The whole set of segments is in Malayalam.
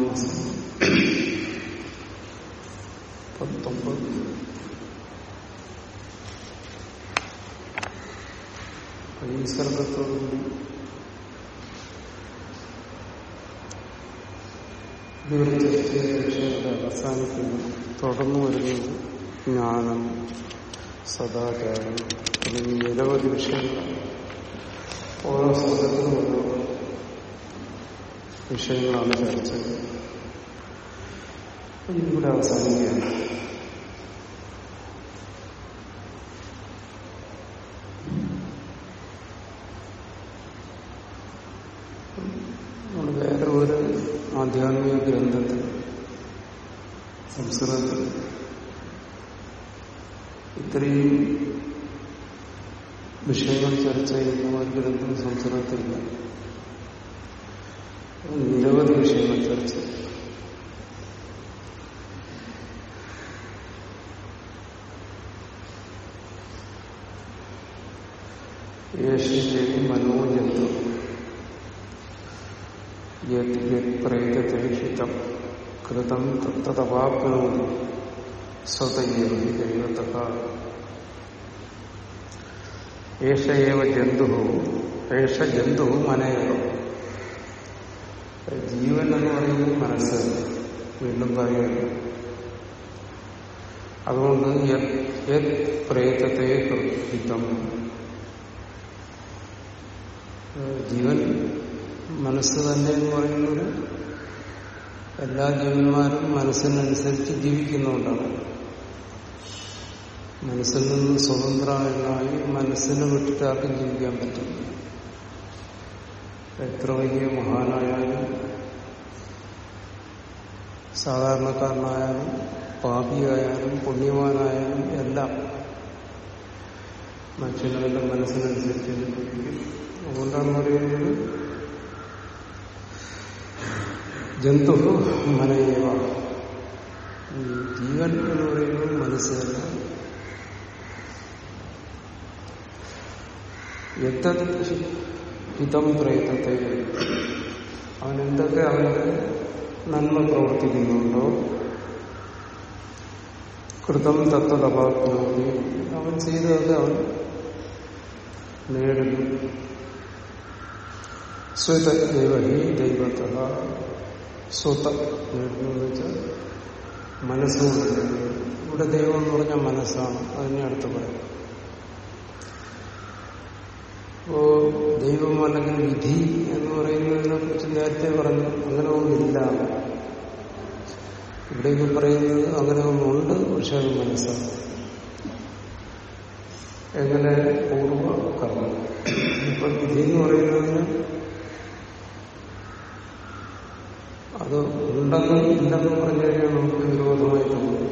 നവമസം പത്തൊമ്പത് ഈ സർഗത്തോടുകൂടി ഇതുവരെ ചർച്ച ചെയ്ത വിഷയങ്ങളുടെ അവസാനിക്കുന്നു. തുടർന്നു വരുന്നത് ജ്ഞാനം സദാചാരം തുടങ്ങി നിരവധി വിഷയങ്ങളാണ് ഓരോ സ്ഥലത്തിനും ഓരോ വിഷയങ്ങളാണ് ചർച്ച ഇതിലൂടെ അവസാനിക്കുകയാണ്. വേറെ ഒരു ആധ്യാത്മിക ഗ്രന്ഥത്തിൽ സംസ്കൃതത്തിൽ ഇത്രയും വിഷയങ്ങൾ ചർച്ച ചെയ്യുന്ന ഒരു ഗ്രന്ഥം സംസ്കൃതത്തിലില്ല. നിരവധി വിഷയങ്ങൾ ചർച്ച യേശുദേവി മനോജന്തു പ്രേതഹിതം കൃതം തത്തവാപ്നോതി സ്വതയേവ ദൈവത ഏഷ ജന്തു ഏഷ ജന്തു മനയോ ജീവൻ എന്ന് പറയുന്നത് മനസ്സ് വീണ്ടും പറയുകയാണ്. അതുകൊണ്ട് പ്രേതത്തെ കൃത്യം ജീവൻ മനസ്സ് തന്നെ എന്ന് പറയുന്നത് എല്ലാ ജീവന്മാരും മനസ്സിനനുസരിച്ച് ജീവിക്കുന്നുണ്ടാണ് മനസ്സിൽ നിന്ന് സ്വതന്ത്രമായി മനസ്സിനെ വിട്ടിട്ട് ആർക്കും ജീവിക്കാൻ പറ്റില്ല. എത്ര വലിയ മഹാനായാലും സാധാരണക്കാരനായാലും പാപിയായാലും പുണ്യവാനായാലും എല്ലാം മനുഷ്യനുകളുടെ മനസ്സിനനുസരിച്ച് അതുകൊണ്ടാണ് പറയുന്നത് ജന്തു മനയേവ. ജീവൻ എന്ന് പറയുന്നത് മനസ്സ് തന്നെ ഹിതം പ്രയത്നത്തെ. അവൻ എന്തൊക്കെ അവന്റെ നന്മ പ്രവർത്തിക്കുന്നുണ്ടോ? കൃതം തത്വതപാപ്നോതി അവൻ ചെയ്തതൊക്കെ അവൻ നേടുന്നു. സ്വതദൈവഹി ദൈവത സ്വത നേടുന്നു എന്ന് വെച്ചാൽ മനസ്സുകൊണ്ട് ഇവിടെ ദൈവം എന്ന് പറഞ്ഞാൽ മനസ്സാണ്. അതിനെ അടുത്ത് പറയും അപ്പോ ദൈവം അല്ലെങ്കിൽ വിധി എന്ന് പറയുന്നതിനെ കുറിച്ച് നേരത്തെ പറഞ്ഞു. അങ്ങനെ ഒന്നില്ല ഇവിടേക്ക് പറയുന്നത് അങ്ങനെ ഒന്നുണ്ട് പക്ഷെ അത് മനസ്സാണ് എങ്ങനെ പൂർവ കർമ്മം ഇപ്പൊ വിധി എന്ന് പറയുന്നതിന് അത് ഉണ്ടെന്നും ഇല്ലെന്നും പറഞ്ഞു കഴിഞ്ഞാൽ നമുക്ക് വിരോധമായി തോന്നും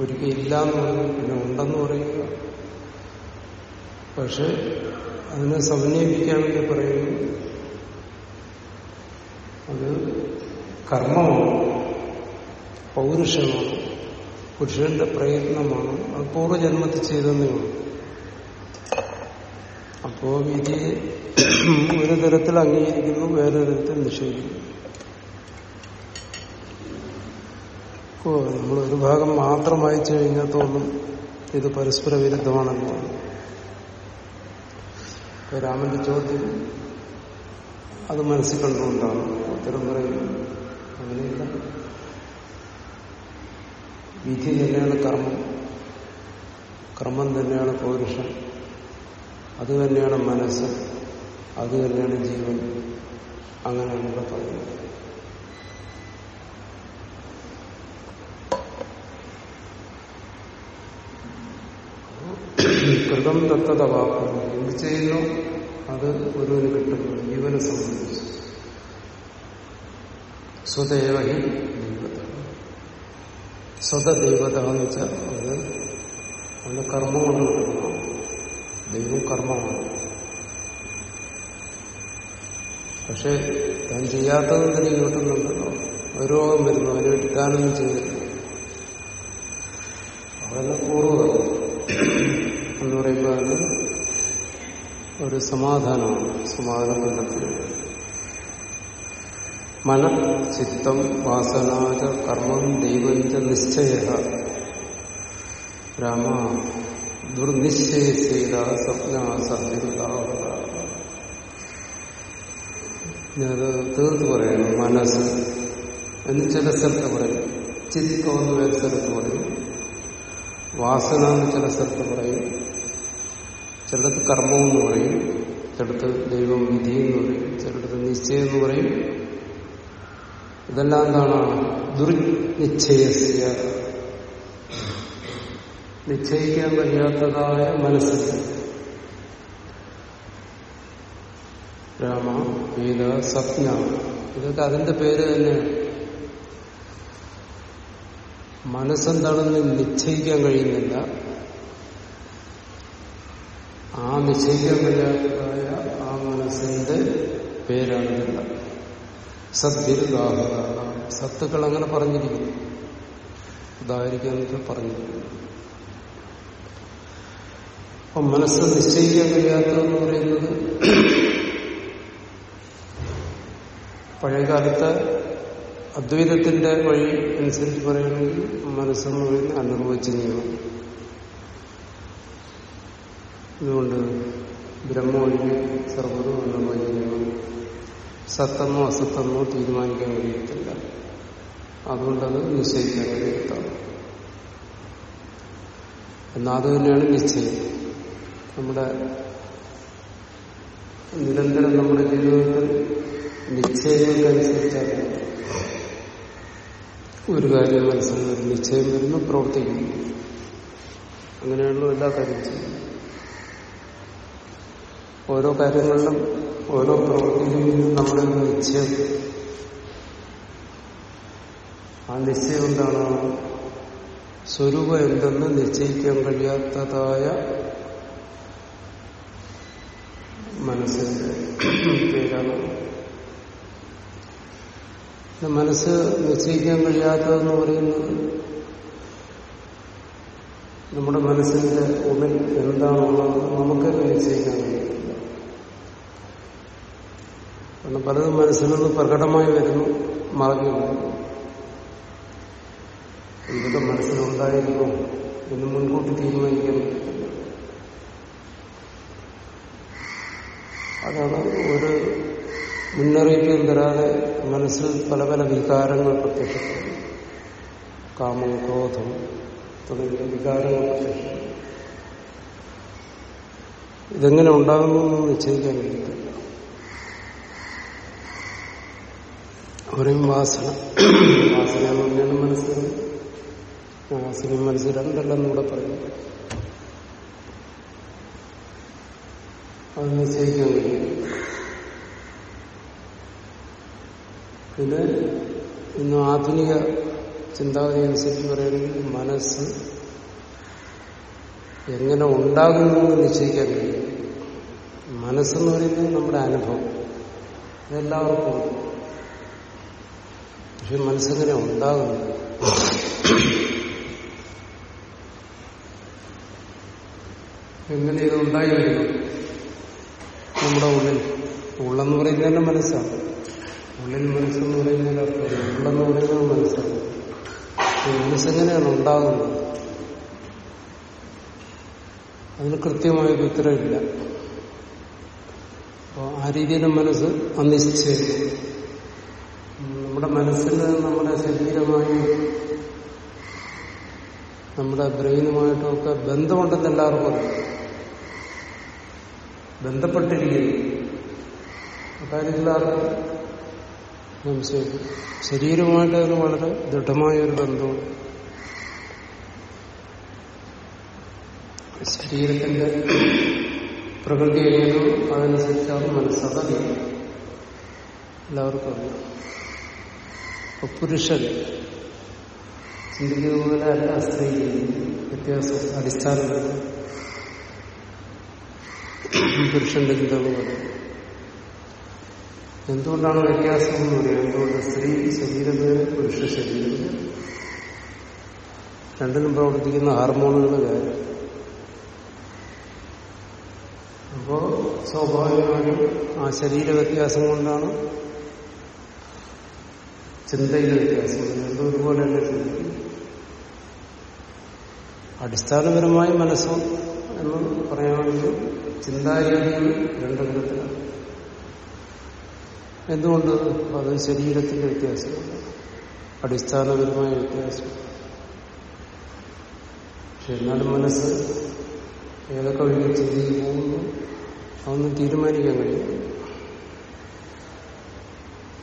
ഒരിക്കലും ഇല്ല എന്ന് പറഞ്ഞു പിന്നെ ഉണ്ടെന്ന് പറയുക. പക്ഷെ അതിനെ സമന്വയിപ്പിക്കാൻ വേണ്ടി പറയുന്നു. അത് കർമ്മമാണ് പൗരുഷമാണ് പുരുഷന്റെ പ്രയത്നമാണ് അത് പൂർവജന്മത്തിൽ ചെയ്തെന്നേ ഉള്ളൂ. അപ്പോ വിധി ഒരു തരത്തിൽ അംഗീകരിക്കുന്നു വേറൊരു തരത്തിൽ നിഷേധിക്കുന്നു. നമ്മൾ ഒരു ഭാഗം മാത്രം വായിച്ചു കഴിഞ്ഞാൽ തോന്നും ഇത് പരസ്പര വിരുദ്ധമാണെന്ന് തോന്നും ഇപ്പൊ രാമന്റെ ചോദ്യം അത് മനസ്സിൽ കണ്ടുകൊണ്ടാണ് ഉത്തരം പറയുന്നത്. അങ്ങനെയില്ല. വിധി തന്നെയാണ് കർമ്മം. കർമ്മം തന്നെയാണ് പൗരുഷം. അത് തന്നെയാണ് മനസ്സ്. അത് തന്നെയാണ് ജീവൻ. അങ്ങനെയാണ് ഇവിടെ പറയുന്നത്. കൃതം തത്തതവാക്കുന്നു എന്ത് ചെയ്യുന്നു? അത് ഗുരുവിന് കിട്ടുന്നു ജീവനെ സംബന്ധിച്ച്. സ്വദേവ ഹി ദൈവത. സ്വതദൈവത എന്ന് വെച്ചാൽ അത് അവന്റെ കർമ്മം കൊണ്ട് കിട്ടുന്നു ദൈവം കർമ്മമാണ്. പക്ഷെ താൻ ചെയ്യാത്തതെന്തിനും കിട്ടുന്നുണ്ടല്ലോ ഒരു രോഗം വരുന്നു അതിനുവേണ്ടി താനൊന്നും ചെയ്തില്ല അതെല്ലാം പൂർവം ഒരു സമാധാനമാണ് സമാധാനം കണ്ടെത്തുക മന ചിത്തം വാസനാച കർമ്മം ദൈവഞ്ച നിശ്ചയ. രാമ ദുർനിശ്ചയസേത സ്വപ്ന സത്യതാവത ഞാനത് തീർത്ത് പറയുന്നു മനസ്സ് എന്ന് ചില സ്ഥലത്ത് പറയും. ചിത്തം എന്ന് വേറെ സ്ഥലത്ത് പറയും. വാസന എന്ന് ചില സ്ഥലത്ത് പറയും. കർമ്മം എന്ന് പറയും. ചിലടത്ത് ദൈവം വിധി എന്ന് പറയും. ചിലടത്ത് നിശ്ചയം എന്ന് പറയും. ഇതെല്ലാം എന്താണ്? ദുർനിശ്ചയസ്യ. നിശ്ചയിക്കാൻ കഴിയാത്തതായ മനസ്സ്. രാമ വേദ സ്വപ്ന. ഇതൊക്കെ അതിന്റെ പേര് തന്നെയാണ് മനസ്സെന്താണെന്ന് നിശ്ചയിക്കാൻ കഴിയുന്നില്ല. ആ നിശ്ചയിക്കാൻ കഴിയാത്തതായ ആ മനസ്സിന്റെ പേരാണ് ഇതെല്ലാം സദ്ഭിരുദാഹ സത്തുക്കൾ അങ്ങനെ പറഞ്ഞിരിക്കുന്നു. ഉദാഹരിക്കാൻ പറഞ്ഞിരിക്കുന്നു. അപ്പൊ മനസ്സ് നിശ്ചയിക്കാൻ കഴിയാത്തതെന്ന് പറയുന്നത് പഴയകാലത്തെ അദ്വൈതത്തിന്റെ വഴി അനുസരിച്ച് പറയുകയാണെങ്കിൽ മനസ്സെന്ന് പറയുന്നത് അനുഭവിച്ചിരിക്കണം അതുകൊണ്ട് ബ്രഹ്മൊഴിഞ്ഞ് സർവതും അനുഭവിച്ചിരിക്കണം സത്തമോ അസത്തമോ തീരുമാനിക്കാൻ കഴിയത്തില്ല. അതുകൊണ്ടത് നിശ്ചയിക്കാൻ കഴിയത്താണ് എന്നാൽ അത് തന്നെയാണ് നിശ്ചയം. നമ്മുടെ നിരന്തരം നമ്മുടെ ജീവിതത്തിൽ നിശ്ചയങ്ങൾക്കനുസരിച്ചാണ് ഒരു കാര്യം മനസ്സിൽ നിശ്ചയം വരുന്നു പ്രവർത്തിക്കുന്നു. അങ്ങനെയുള്ള എല്ലാ കാര്യം ചെയ്യും ഓരോ കാര്യങ്ങളിലും ഓരോ പ്രവൃത്തിയിലും നമ്മുടെ നിശ്ചയം. ആ നിശ്ചയം എന്താണ്? സ്വരൂപം എന്തെന്ന് നിശ്ചയിക്കാൻ കഴിയാത്തതായ മനസ്സിന്റെ പേരാണ്. മനസ്സ് നിശ്ചയിക്കാൻ കഴിയാത്തതെന്ന് പറയുന്നത് നമ്മുടെ മനസ്സിന്റെ ഉള്ളിൽ എന്താണുള്ളത്? നമുക്ക് നിശ്ചയിക്കാൻ കഴിയത്തില്ല കാരണം പലതും മനസ്സിൽ നിന്ന് പ്രകടമായി വരുന്നു മറഞ്ഞു എന്തൊക്കെ മനസ്സിലുണ്ടായിരുന്നു എന്ന് മുൻകൂട്ടി തീരുമാനിക്കാൻ അതാണ് ഒരു മുന്നറിയിപ്പും തരാതെ മനസ്സിൽ പല പല വികാരങ്ങൾ പ്രത്യക്ഷപ്പെടുന്നു. കാമം ക്രോധം തുടങ്ങിയ വികാരങ്ങൾ പ്രത്യക്ഷപ്പെടുന്നു. ഇതെങ്ങനെ ഉണ്ടാകുന്നു നിശ്ചയിക്കാൻ കഴിയത്തില്ല. അവരെയും വാസന വാസന എന്ന് പറഞ്ഞാണ് മനസ്സിൽ വാസനയും മനസ്സിൽ രണ്ടല്ലെന്ന് ഇവിടെ പറയും. അത് നിശ്ചയിക്കാൻ കഴിയും. പിന്നെ ഇന്ന് ആധുനിക ചിന്താഗതി അനുസരിച്ച് പറയുകയാണെങ്കിൽ മനസ്സ് എങ്ങനെ ഉണ്ടാകുന്നു എന്ന് നിശ്ചയിക്കാൻ കഴിയും. മനസ്സെന്ന് പറയുന്നത് നമ്മുടെ അനുഭവം. അതെല്ലാവർക്കും ഉണ്ട്. പക്ഷെ മനസ്സങ്ങനെ ഉണ്ടാകുന്നു. എങ്ങനെ ഇത് ഉണ്ടായി വരുന്നു? നമ്മുടെ ഉള്ളിൽ. ഉള്ളെന്ന് പറയുന്നത് തന്നെ മനസ്സാണ്. ഉള്ളിൽ മനസ്സെന്ന് പറയുന്നതിന് അർത്ഥം ഉള്ളെന്ന് പറയുന്നത് മനസ്സാണ്. മനസ്സെങ്ങനെയാണ് ഉണ്ടാകുന്നത്? അതിന് കൃത്യമായൊരു ഉത്തരവില്ല. അപ്പോൾ ആ രീതിയിലും മനസ്സ് അനിശ്ചയം. നമ്മുടെ മനസ്സിന് നമ്മുടെ ശരീരമായി നമ്മുടെ ബ്രെയിനുമായിട്ടൊക്കെ ബന്ധമുണ്ടെന്ന് എല്ലാവർക്കും അറിയാം. ബന്ധപ്പെട്ടിരിക്കുന്നു. അക്കാര്യത്തിൽ ആർക്കും സംശയം വളരെ ദൃഢമായ ഒരു ബന്ധമാണ്. ശരീരത്തിന്റെ പ്രകൃതി എങ്ങനെയോ അതനുസരിച്ചാണ് മനസ്സതറിയാം എല്ലാവർക്കും അറിയാം. പുരുഷൻ ചിന്തിക്കുന്ന പോലെ അല്ല സ്ത്രീ വ്യത്യാസം അടിസ്ഥാനത്തിൽ പുരുഷന്റെ ചിന്തകളും എന്തുകൊണ്ടാണ് വ്യത്യാസം എന്ന് പറയുന്നത് എന്തുകൊണ്ട് സ്ത്രീ ശരീരം പുരുഷ ശരീരം രണ്ടിലും പ്രവർത്തിക്കുന്ന ഹാർമോണുകൾ കാര്യം അപ്പോ സ്വാഭാവികമായും ആ ശരീര വ്യത്യാസം കൊണ്ടാണ് ചിന്തയിലെ വ്യത്യാസം. രണ്ടും ഒരുപോലെ തന്നെ ചിന്തിക്കും? അടിസ്ഥാനപരമായി മനസ്സ് എന്ന് പറയുകയാണെങ്കിൽ ചിന്താരീതികൾ രണ്ടു വിധത്തിലാണ് എന്തുകൊണ്ട്? അത് ശരീരത്തിന്റെ വ്യത്യാസം അടിസ്ഥാനപരമായ വ്യത്യാസം. പക്ഷെ എന്നാലും മനസ്സ് ഏതൊക്കെ വഴി ചിന്തിക്കുന്നു അതൊന്നും തീരുമാനിക്കാൻ കഴിയും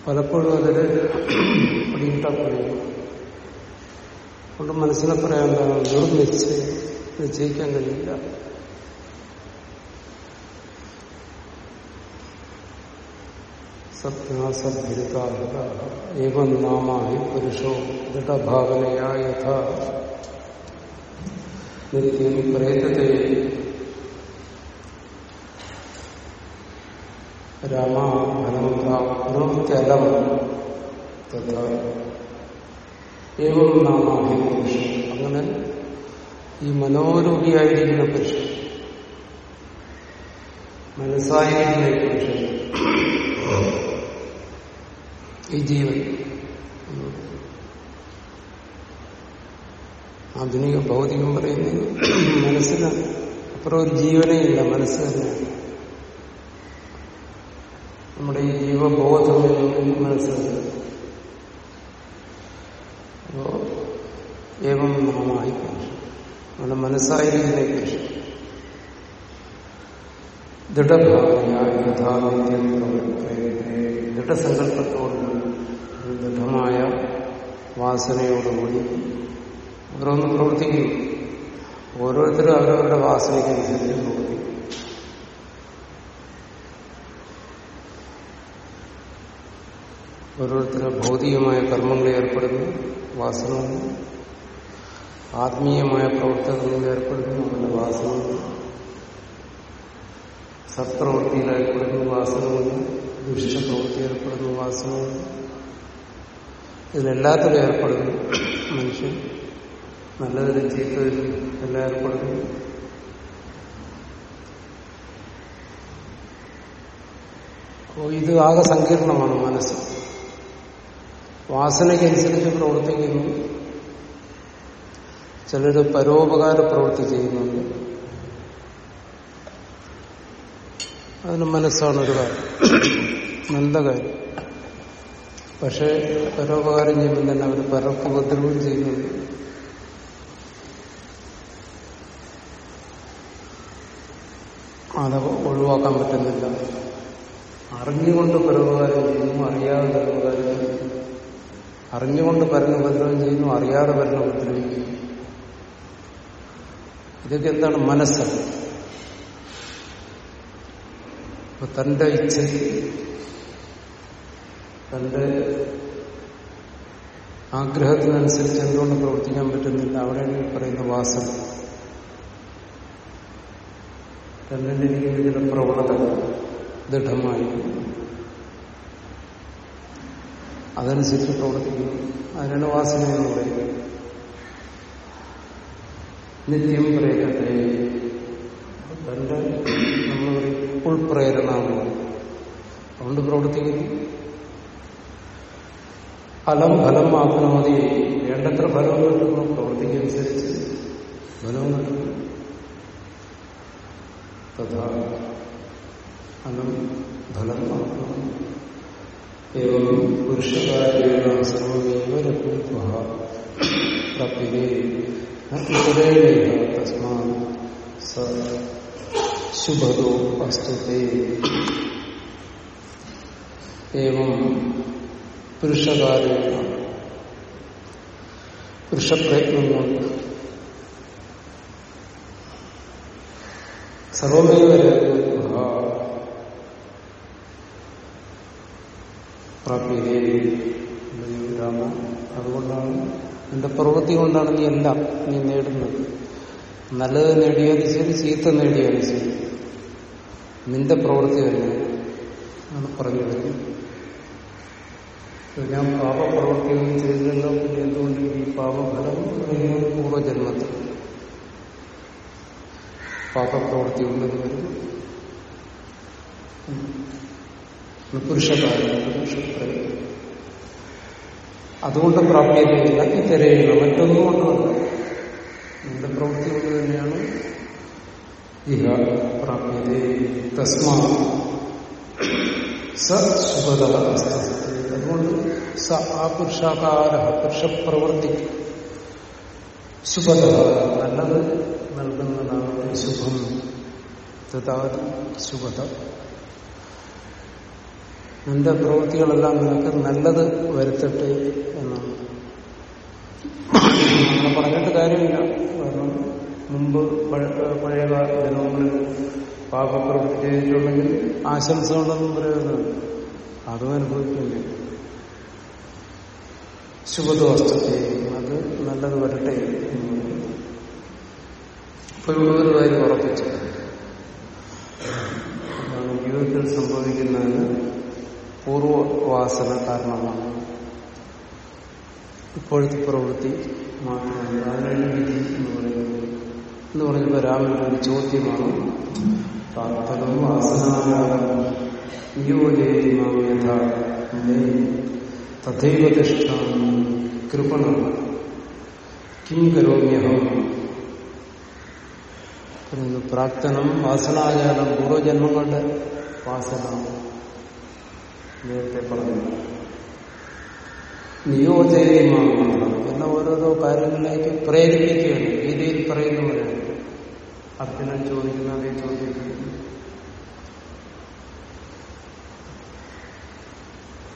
പലപ്പോഴും അതിൽ പിടികിട്ടാപ്പുകയും അതുകൊണ്ട് മനസ്സിനെ പറയാൻ എന്താണ് നിർനിശ്ചയം നിശ്ചയിക്കാൻ കഴിയില്ല. സത്യാസദ്ഭിരുതാഹൃത ഏവം നാമായി പുരുഷോ ദൃഢഭാവനയാ യഥ. നിത്യം പ്രേതത്തെ രാമാനോത്യലം തഥാ. ഏവം നാമാഹി പുരുഷൻ അങ്ങനെ ഈ മനോരൂപിയായിരിക്കുന്ന പുരുഷൻ മനസ്സായിരിക്കുന്ന ഈ പുരുഷൻ ഈ ജീവൻ ആധുനിക ഭൗതികം പറയുന്നത് മനസ്സിന് അപ്പുറം ഒരു ജീവനേ ഇല്ല മനസ്സ് തന്നെയാണ്. നമ്മുടെ ഈ ജീവബോധം എന്ന് മനസ്സിലാക്കുക അപ്പോ ഏവം നാമായി നമ്മുടെ മനസ്സായിരിക്കുന്ന കൃഷി ദൃഢഭാവനയായ യഥാനിത്യം ദൃഢസങ്കല്പത്തോടുകൂടി ദൃഢമായ വാസനയോടുകൂടി ഓരോന്നും പ്രവർത്തിക്കുന്നു. ഓരോരുത്തരും അവരവരുടെ വാസനയ്ക്കനുസരിച്ച് പ്രവർത്തിക്കും ഓരോരുത്തരും ഭൗതികമായ കർമ്മങ്ങളിൽ ഏർപ്പെടുന്നു വാസന ആത്മീയമായ പ്രവർത്തനങ്ങളിൽ ഏർപ്പെടുന്നു അവരുടെ വാസന സത്പ്രവൃത്തിയിൽ ഏർപ്പെടുന്നു വാസനവും ദുഷ്ടപ്രവൃത്തി ഏർപ്പെടുന്നു വാസനവും ഇതിലെല്ലാത്തിലും ഏർപ്പെടുന്നു. മനുഷ്യൻ നല്ലതിലും ചീത്തതിലും എല്ലാം ഏർപ്പെടുന്നു. ഇത് ആകെ സങ്കീർണമാണ് മനസ്സ്. വാസനയ്ക്കനുസരിച്ച് പ്രവർത്തിക്കുന്നു. ചിലർ പരോപകാര പ്രവൃത്തി ചെയ്യുന്നുണ്ട്. അതിന് മനസ്സാണ് ഒരു കാര്യം. നല്ല കാര്യം. പക്ഷെ പരോപകാരം ചെയ്യുമ്പോൾ തന്നെ അവർ പരോപദ്രവം ചെയ്യുന്നുണ്ട്. അത് ഒഴിവാക്കാൻ പറ്റുന്നില്ല. അറിഞ്ഞുകൊണ്ട് പരോപകാരം ചെയ്യുന്നു അറിയാതെ പരോപകാരം ചെയ്യുന്നു. അറിഞ്ഞുകൊണ്ട് പരന്ന ഉപദ്രവം ചെയ്യുന്നു അറിയാതെ പരന്ന ഉപദ്രവിക്കുന്നു. ഇതൊക്കെ എന്താണ് മനസ്സ്? അപ്പൊ തന്റെ ഇച്ഛ തന്റെ ആഗ്രഹത്തിനനുസരിച്ച് എന്തുകൊണ്ട് പ്രവർത്തിക്കാൻ പറ്റുന്നില്ല അവിടെയാണ് ഈ പറയുന്ന വാസന തന്നിലിരിക്കുന്ന ചില പ്രവണതകൾ ദൃഢമായി അതനുസരിച്ച് പ്രവർത്തിക്കുന്നു അതിനാണ് വാസന എന്ന് പറയുന്നത്. നിത്യം പ്രേരത്തെ തന്റെ നമ്മൾ പറയും ഉൾപ്രേരണ അതുകൊണ്ട് പ്രവർത്തിക്കുന്നു ഫലം ഫലം മാത്രം മതി. വേണ്ടത്ര ഫലം കിട്ടുന്നു പ്രവൃത്തിക്കനുസരിച്ച് ഫലം കിട്ടുന്നു തഥാ ഫലം ഫലം ആക്കണം एवं പുരുഷകാര്യേണ സർവമേവ രഘുത്വ പ്രപ്യതേ ഇതരേണ തസ്മാ സ ശുഭതോ അസ്തുതേ ഏവം പുരുഷകാര്യേണ പ്രാപ്യതേ രാമ അതുകൊണ്ടാണ് നിന്റെ പ്രവൃത്തി കൊണ്ടാണ് നീ എല്ലാം നീ നേടുന്നത്. നല്ലത് നേടിയാലും ശരി ചീത്ത നേടിയാലും ശരി. നിന്റെ പ്രവൃത്തി തന്നെ ആണ് പറഞ്ഞു വരുന്നത് ഞാൻ പാപപ്രവൃത്തിയൊന്നും ചെയ്തില്ലല്ലോ പിന്നെ എന്തുകൊണ്ട് ഈ പാപഫലം പറയുന്നത് പൂർവജന്മത്തിൽ? പാപപ്രവൃത്തി ഉണ്ടെന്ന് വരും. പുരുഷപ്രയോഗം അതുകൊണ്ട് പ്രാപ്യതയില്ല ഇത്തരയില്ല മറ്റൊന്നും കൊണ്ടുമല്ല നിന്റെ പ്രവൃത്തി കൊണ്ട് തന്നെയാണ് ഇഹ പ്രാപ്യത തസ്മാ സ സുഖത അതുകൊണ്ട് സ ആ പുരുഷാകാര പുരുഷപ്രവൃത്തി സുഖത നല്ലത് നൽകുന്നതാണ് ശുഭം. തഥാ ശുഭത നിന്റെ പ്രവൃത്തികളെല്ലാം നിനക്ക് നല്ലത് വരുത്തട്ടെ എന്നാണ് നമ്മൾ പറഞ്ഞിട്ട് കാര്യമില്ല. കാരണം മുമ്പ് പഴയ ജനങ്ങളിൽ പാപപ്രവൃത്തി ചെയ്തിട്ടുണ്ടെങ്കിൽ ആശംസ കൊണ്ടൊന്നും പ്രയോജനം അതും അനുഭവിക്കില്ലേ ശുഭദോഷത്തെ അത് നല്ലത് വരട്ടെ ഇപ്പൊ ഇവിടെ ഒരു കാര്യം ഉറപ്പിച്ചു. ജീവിതത്തിൽ സംഭവിക്കുന്നതിന് പൂർവവാസന കാരണമാണ്. ഇപ്പോഴത്തെ പ്രവൃത്തി മാത്രമല്ല അതിനാണ് വിധി എന്ന് പറയുന്നത്. എന്ന് പറഞ്ഞപ്പോ രാമന്റെ ഒരു ചോദ്യമാണ് നിയോജയമാം യഥാ തഥൈവ തിഷ്ഠ കൃപണ. കിം കരോമ്യഹം? പ്രാക്തനം വാസനാചാരം പൂർവജന്മങ്ങളുടെ വാസന നേരത്തെ പറഞ്ഞു. നിയോജനീയമാണ് എന്ന ഓരോരോ കാര്യങ്ങളിലേക്ക് പ്രേരിപ്പിക്കുകയാണ്. ഗീതയിൽ പറയുന്നവരാണ്. അർജുനൻ ചോദിക്കുന്ന അതേ ചോദിക്കുന്നു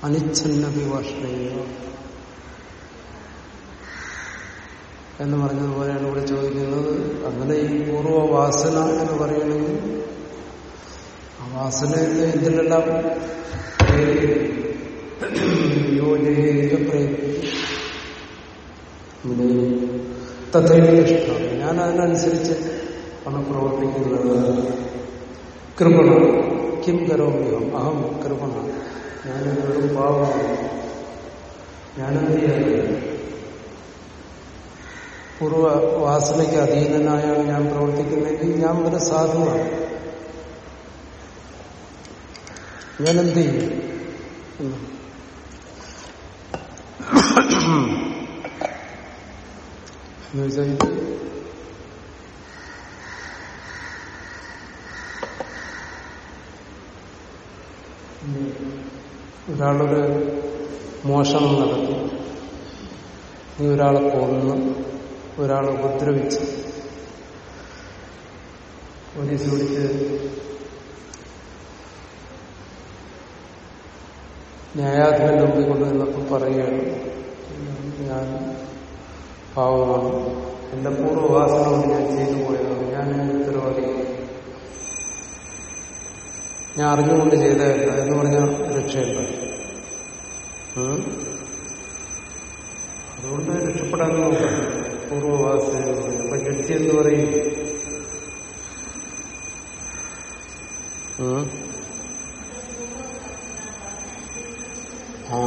അനിച്ഛന്ന വിഭാഷണീയ എന്ന് പറഞ്ഞതുപോലെയാണ് ഇവിടെ ചോദിക്കുന്നത്. അങ്ങനെ ഈ പൂർവവാസന എന്ന് പറയണമെങ്കിൽ ആ വാസനയിൽ എന്തിലെല്ലാം ഇഷ്ടമാണ് ഞാൻ അതിനനുസരിച്ച് ആണ് പ്രവർത്തിക്കുന്നത്. കൃപണ. കിം കരോമ്യം അഹം കൃപണ. ഞാനൊരു വെറും പാവമാണ്. ഞാനെന്ത് ചെയ്യാറില്ല പൂർവ വാസനയ്ക്ക് അധീനനായാണ് ഞാൻ പ്രവർത്തിക്കുന്നതെങ്കിൽ ഞാൻ ഒരു സാധുവാണ്. ഞാൻ എന്ത് ചെയ്യും ഒരാളൊരു മോഷണം നടത്തി. നീ ഒരാളെ കൊന്ന് ഒരാളെ ഉപദ്രവിച്ച് പോലീസ് വിളിച്ച് ന്യായാധിപന്റെ മുമ്പിൽ കൊണ്ടുവന്നപ്പോൾ പറയുകയാണ് ഞാൻ പാവമാണ്. എന്റെ പൂർവവാസന ഞാൻ ചെയ്തു പോയതാണ്. ഞാൻ ഉത്തരവാദി ഞാൻ അറിഞ്ഞുകൊണ്ട് ചെയ്തതല്ല എന്ന് പറഞ്ഞ രക്ഷയില്ല അതുകൊണ്ട് രക്ഷപ്പെടാൻ നോക്കാം. പൂർവവാസന അപ്പൊ ജഡ്ജി എന്ന് പറയും ആ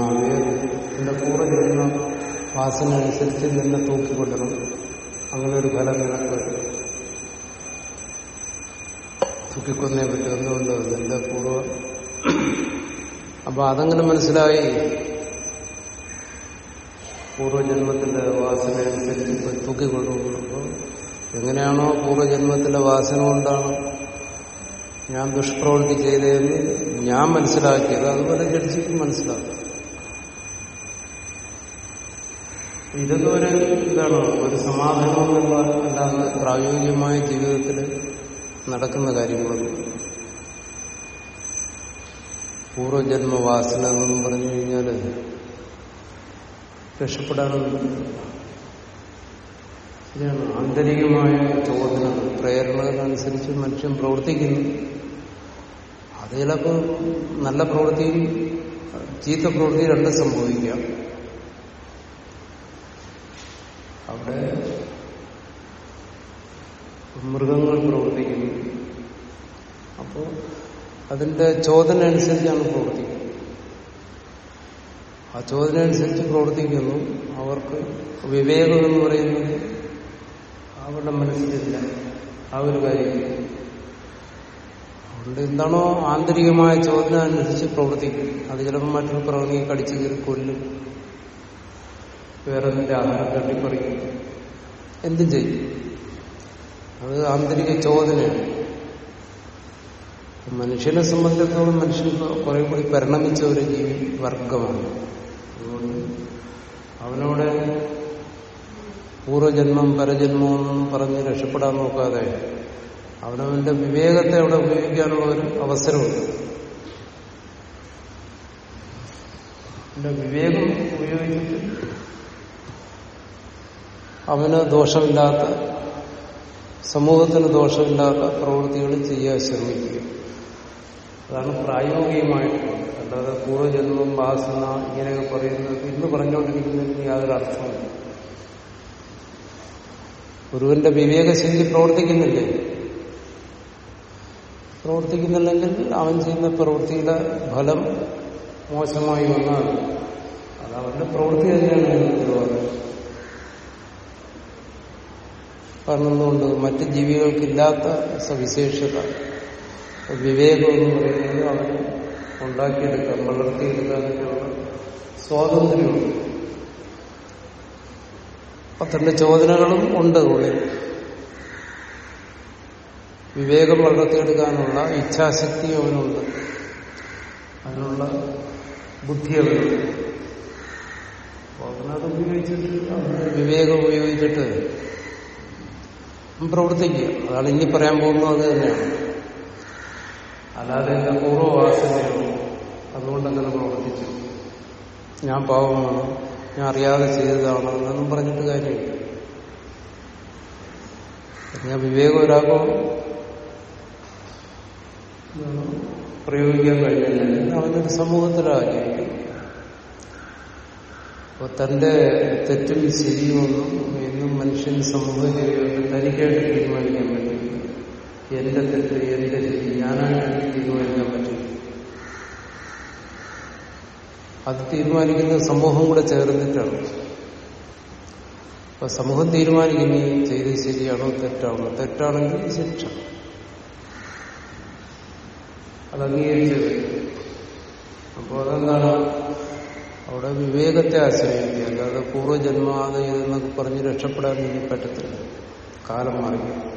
എന്റെ പൂർവജന്മ വാസന അനുസരിച്ച് നിന്നെ തൂക്കിക്കൊണ്ടിരുന്നു അങ്ങനെ ഒരു ഫലം നിനക്ക് വരും തൂക്കിക്കൊന്നേ പറ്റും. എന്തുകൊണ്ട് നിന്റെ പൂർവ? അപ്പൊ അതങ്ങനെ മനസ്സിലായി. പൂർവജന്മത്തിന്റെ വാസന അനുസരിച്ച് തൂക്കിക്കൊണ്ടുപോകുമ്പോൾ എങ്ങനെയാണോ പൂർവജന്മത്തിലെ വാസന കൊണ്ടാണ് ഞാൻ ദുഷ്പ്രവൃത്തി ചെയ്തതെന്ന് ഞാൻ മനസ്സിലാക്കിയത്. അതുപോലെ ജഡ്ജിക്ക് മനസ്സിലാക്കും. ഇതൊക്കെ ഒരു ഇതാണ്? ഒരു സമാധാനമെന്നുള്ള അല്ലാതെ പ്രായോഗികമായ ജീവിതത്തിൽ നടക്കുന്ന കാര്യങ്ങളൊന്നും പൂർവജന്മവാസന എന്നും പറഞ്ഞു കഴിഞ്ഞാൽ രക്ഷപ്പെടാനൊന്നും ആന്തരികമായ ചോദന. പ്രേരണകളനുസരിച്ച് മനുഷ്യൻ പ്രവർത്തിക്കുന്നു. അതിലൊക്കെ നല്ല പ്രവൃത്തിയും ചീത്ത പ്രവൃത്തി രണ്ടും സംഭവിക്കാം. അവിടെ മൃഗങ്ങൾ പ്രവർത്തിക്കുന്നു. അപ്പോൾ അതിന്റെ ചോദന അനുസരിച്ചാണ് പ്രവർത്തിക്കുന്നത്. ആ ചോദന അനുസരിച്ച് പ്രവർത്തിക്കുന്നു. അവർക്ക് വിവേകം എന്ന് പറയുന്നത് അവരുടെ മനസ്സിലില്ല. ആ ഒരു കാര്യം അതുകൊണ്ട് എന്താണോ ആന്തരികമായ ചോദന അനുസരിച്ച് പ്രവർത്തിക്കും. അത് ചിലപ്പോൾ മറ്റൊരു പ്രവൃത്തിയെ കടിച്ചു കയറി കൊല്ലും. വേറെ നിന്റെ ആഹാരം തട്ടിപ്പറിക്കും എന്തും ചെയ്യും. അത് ആന്തരിക ചോദനയാണ്. മനുഷ്യനെ സംബന്ധിച്ചിടത്തോളം മനുഷ്യൻ കുറെ കൂടി പരിണമിച്ച ഒരു ജീവി വർഗമാണ് അതുകൊണ്ട് അവനോട് പൂർവജന്മം പരജന്മം എന്നും പറഞ്ഞ് രക്ഷപ്പെടാൻ നോക്കാതെ അവനവന്റെ വിവേകത്തെ അവിടെ ഉപയോഗിക്കാനുള്ള ഒരു അവസരമുണ്ട്. വിവേകം ഉപയോഗിച്ചിട്ട് അവന് ദോഷമില്ലാത്ത സമൂഹത്തിന് ദോഷമില്ലാത്ത പ്രവൃത്തികൾ ചെയ്യാൻ ശ്രമിക്കുക അതാണ് പ്രായോഗികമായിട്ടുള്ളത്. അല്ലാതെ പൂർവജന്മം വാസന ഇങ്ങനെയൊക്കെ പറയുന്നത് ഇന്ന് പറഞ്ഞുകൊണ്ടിരിക്കുന്നതിന് യാതൊരു അർത്ഥമില്ല ഗുരുവിന്റെ വിവേകശക്തി പ്രവർത്തിക്കുന്നില്ലേ? പ്രവർത്തിക്കുന്നില്ലെങ്കിൽ അവൻ ചെയ്യുന്ന പ്രവൃത്തിയുടെ ഫലം മോശമായി വന്നാൽ അത് അവന്റെ പ്രവൃത്തി തന്നെയാണ് ഉത്തരവാദിത്വം കാരണം മറ്റ് ജീവികൾക്കില്ലാത്ത സവിശേഷത വിവേകം എന്ന് പറയുന്നത് അവന് ഉണ്ടാക്കിയെടുക്കാൻ വളർത്തിയെടുക്കാനൊക്കെയുള്ള സ്വാതന്ത്ര്യമുണ്ട്. അപ്പൊ ചോദനകളും ഉണ്ട് ഉള്ളിൽ വിവേകം വളർത്തിയെടുക്കാനുള്ള ഇച്ഛാശക്തി അവനുണ്ട്. അതിനുള്ള ബുദ്ധി അവനുണ്ട്. അപ്പൊ അവനത് ഉപയോഗിച്ചിട്ട് വിവേകം ഉപയോഗിച്ചിട്ട് പ്രവർത്തിക്കുക. അതാണ് ഇനി പറയാൻ പോകുന്നത് അത് തന്നെയാണ്. അല്ലാതെ എന്റെ പൂർവവാസനയാണ് അതുകൊണ്ടങ്ങനെ പ്രവർത്തിച്ചു. ഞാൻ പാവമാണ് ഞാൻ അറിയാതെ ചെയ്തതാണ് എന്നൊന്നും പറഞ്ഞിട്ട് കാര്യമില്ല. ഞാൻ വിവേകം ഒരാൾക്കും പ്രയോഗിക്കാൻ കഴിഞ്ഞില്ല അവനൊരു സമൂഹത്തിലായിരിക്കും. അപ്പൊ തന്റെ തെറ്റും ശരിയുമൊന്നും എന്നും മനുഷ്യൻ സമൂഹ ജീവിതത്തിൽ തനിക്കായിട്ട് തീരുമാനിക്കാൻ പറ്റും എന്റെ തെറ്റ് എന്റെ ശരി ഞാനായിട്ട് തീരുമാനിക്കാൻ പറ്റും അത് തീരുമാനിക്കുന്ന സമൂഹം കൂടെ ചേർന്നിട്ടാണ്. അപ്പൊ സമൂഹം തീരുമാനിക്കുന്ന ചെയ്ത് ശരിയാണോ തെറ്റാണോ? തെറ്റാണെങ്കിൽ ശിക്ഷ. അത് അംഗീകരിച്ചത് അപ്പോൾ അതെന്താണ്? അവിടെ വിവേകത്തെ ആശ്രയിക്കുക. അല്ലാതെ പൂർവജന്മാത എന്നൊക്കെ പറഞ്ഞ് രക്ഷപ്പെടാൻ ഇനി പറ്റത്തില്ല. കാലം മാറി.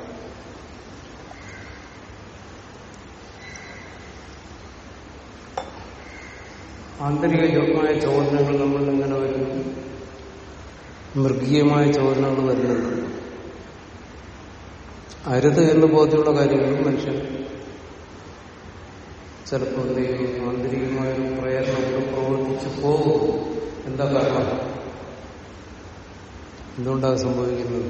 ആന്തരിക ആന്തരികമായ ചോദനകൾ നമ്മൾ ഇങ്ങനെ വരുന്നു. മൃഗീയമായ ചോദനകൾ വരുന്നുണ്ട്. അരുത് എന്ന് ബോധ്യമുള്ള കാര്യങ്ങളും മനുഷ്യൻ. ചിലപ്പോൾ ആന്തരികമായ പ്രയത്നം കൊണ്ട് പോകും. എന്താ കാരണം എന്തുകൊണ്ടാണ് സംഭവിക്കുന്നത്?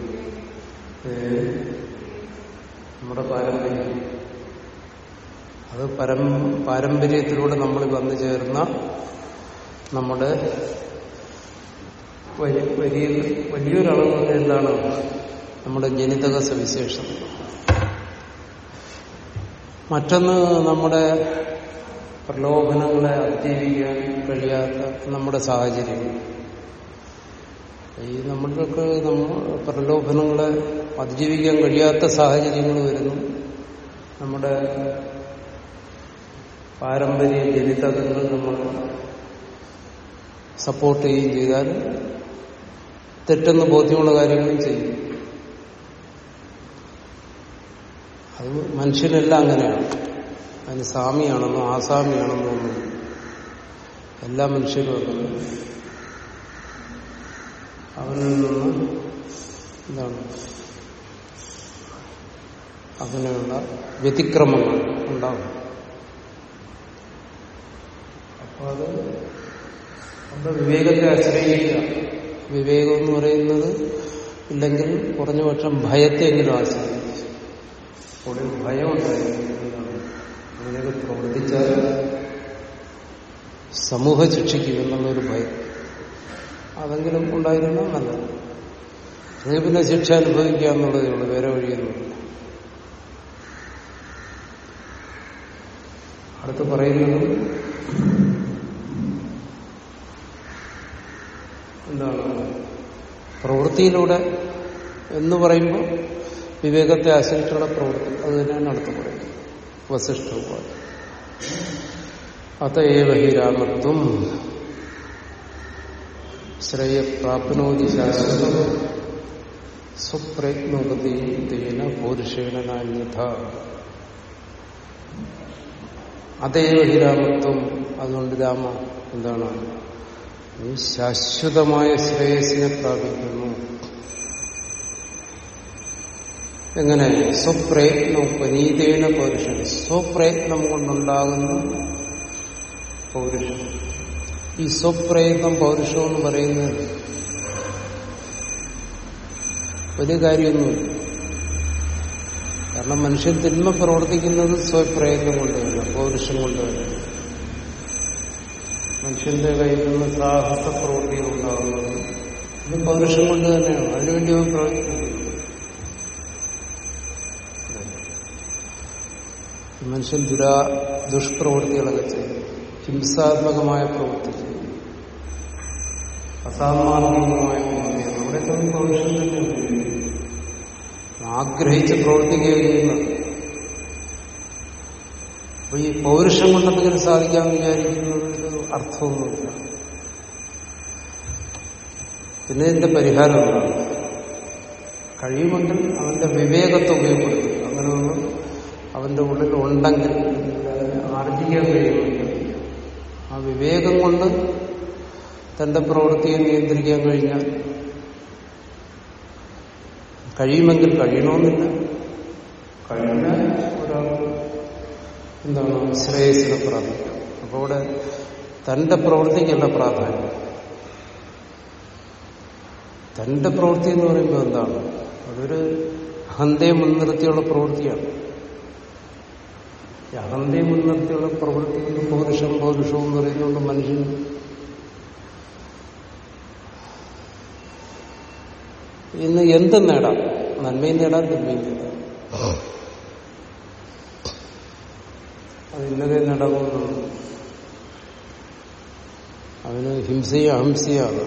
നമ്മുടെ പാരമ്പര്യം. അത് പരം പാരമ്പര്യത്തിലൂടെ നമ്മൾ വന്നു ചേർന്ന നമ്മുടെ വലിയ വലിയൊരളവ് എന്താണ്? നമ്മുടെ ജനിതക സവിശേഷത മറ്റൊന്ന് നമ്മുടെ പ്രലോഭനങ്ങളെ അതിജീവിക്കാൻ കഴിയാത്ത നമ്മുടെ സാഹചര്യം. ഈ നമ്മൾക്ക് നമ്മൾ പ്രലോഭനങ്ങളെ അതിജീവിക്കാൻ കഴിയാത്ത സാഹചര്യങ്ങൾ വരുന്നു. നമ്മുടെ പാരമ്പര്യ ജനിതകങ്ങൾ നമ്മൾ സപ്പോർട്ട് ചെയ്യുകയും ചെയ്താൽ തെറ്റെന്ന് ബോധ്യമുള്ള കാര്യങ്ങളും ചെയ്യും. അത് മനുഷ്യനെല്ലാം അങ്ങനെയാണ്. അതിന് സാമിയാണെന്നോ ആസാമിയാണെന്നോ ഒന്നും എല്ലാ മനുഷ്യരും അങ്ങനെ അവനിൽ നിന്ന് എന്താണ്? അങ്ങനെയുള്ള വ്യതിക്രമങ്ങൾ ഉണ്ടാവും. അപ്പൊ അത് നമ്മുടെ വിവേകത്തെ ആശ്രയിക്കുക. വിവേകം എന്ന് പറയുന്നത് ഇല്ലെങ്കിൽ കുറഞ്ഞ പക്ഷം ഭയത്തെങ്കിലും ആശ്രയിക്കും ഉള്ളിൽ ഭയം ഉണ്ടായിരിക്കുന്നതാണ് അങ്ങനെയൊക്കെ പ്രവർത്തിച്ചാൽ സമൂഹം ശിക്ഷിക്കും എന്നുള്ളൊരു ഭയം. അതെങ്കിലും ഉണ്ടായിരുന്നാൽ നല്ലത്. അതിന് പിന്നെ ശിക്ഷ അനുഭവിക്കുക എന്നുള്ളതേ ഉള്ളൂ വേറെ വഴിയൊന്നുമില്ല അടുത്ത് പറയുന്നത് എന്താണ്? പ്രവൃത്തിയിലൂടെ എന്ന് പറയുമ്പോൾ വിവേകത്തെ ആശ്രയിച്ചുള്ള പ്രവൃത്തി. അത് തന്നെയാണ് അടുത്ത് പറയുന്നത്. വസിഷ്ഠ ഉപാധി അതേവ ഹി രാമത്വം. ശ്രേയ പ്രാപ്നോതി ശാശ്വതം സ്വപ്രയത്നോപതീന പൗരുഷേണ നാന്യഥ. അതേവ ഹി രാമത്വം. അതുകൊണ്ട് രാമ എന്താണ്? ശാശ്വതമായ ശ്രേയസിനെ പ്രാപിക്കുന്നു. എങ്ങനെ? സ്വപ്രയത്നം പനീതേന പൗരുഷൻ സ്വപ്രയത്നം കൊണ്ടുണ്ടാകുന്ന പൗരുഷം. ഈ സ്വപ്രയത്നം പൗരുഷം എന്ന് പറയുന്നത് വലിയ കാര്യമൊന്നുമില്ല. കാരണം മനുഷ്യൻ തിന്മ പ്രവർത്തിക്കുന്നത് സ്വപ്രയത്നം കൊണ്ടുവരില്ല പൗരുഷം കൊണ്ടുവരില്ല മനുഷ്യന്റെ കയ്യിൽ നിന്ന് സാഹസ പ്രവൃത്തികൾ ഉണ്ടാകുന്നത് ഇത് പൗരുഷം കൊണ്ട് തന്നെയാണ് അതിനുവേണ്ടി അവൻ പ്രവർത്തിക്കുന്നത് മനുഷ്യൻ ദുരാ ദുഷ്പ്രവൃത്തികളൊക്കെ ചെയ്യും. ഹിംസാത്മകമായ പ്രവൃത്തി ചെയ്യും. അസാമാന്യമായ പ്രവൃത്തി അവിടെയൊക്കെ പൗരുഷം തന്നെ ആഗ്രഹിച്ച് പ്രവർത്തിക്കുകയും അപ്പൊ ഈ പൗരുഷം കൊണ്ടെന്തെങ്കിലും സാധിക്കാമെന്ന് വിചാരിക്കുന്നതിന് അർത്ഥമൊന്നുമില്ല. പിന്നെ ഇതിന്റെ പരിഹാരം എന്താണ്? കഴിയുമെങ്കിൽ അവന്റെ വിവേകത്തെ ഉപയോഗപ്പെടുത്തും അങ്ങനെ ഒന്നും അവന്റെ ഉള്ളിൽ ഉണ്ടെങ്കിൽ ആർജിക്കാൻ ആ വിവേകം കൊണ്ട് തന്റെ പ്രവൃത്തിയെ നിയന്ത്രിക്കാൻ കഴിഞ്ഞാൽ കഴിയുമെങ്കിൽ കഴിയണമെന്നില്ല. കഴിഞ്ഞ ഒരാൾ എന്താണ്? ശ്രേയസിനെ പ്രാപിക്കാം അപ്പോൾ അവിടെ തന്റെ പ്രവൃത്തിക്കല്ല പ്രാധാന്യം. തന്റെ പ്രവൃത്തി എന്ന് പറയുമ്പോൾ എന്താണ്? അതൊരു അഹന്തയെ മുൻനിർത്തിയുള്ള പ്രവൃത്തിയാണ്. അഹന്തയെ മുൻനിർത്തിയുള്ള പ്രവൃത്തി പൗരുഷം പൗരുഷം എന്ന് പറയുന്നുണ്ട് മനുഷ്യൻ ഇന്ന് എന്തും നേടാം? നന്മയും നേടാം തിന്മയും നേടാം അത് ഇന്നലെ നേടാമെന്ന് അതിന് ഹിംസയും അഹിംസയാണ്.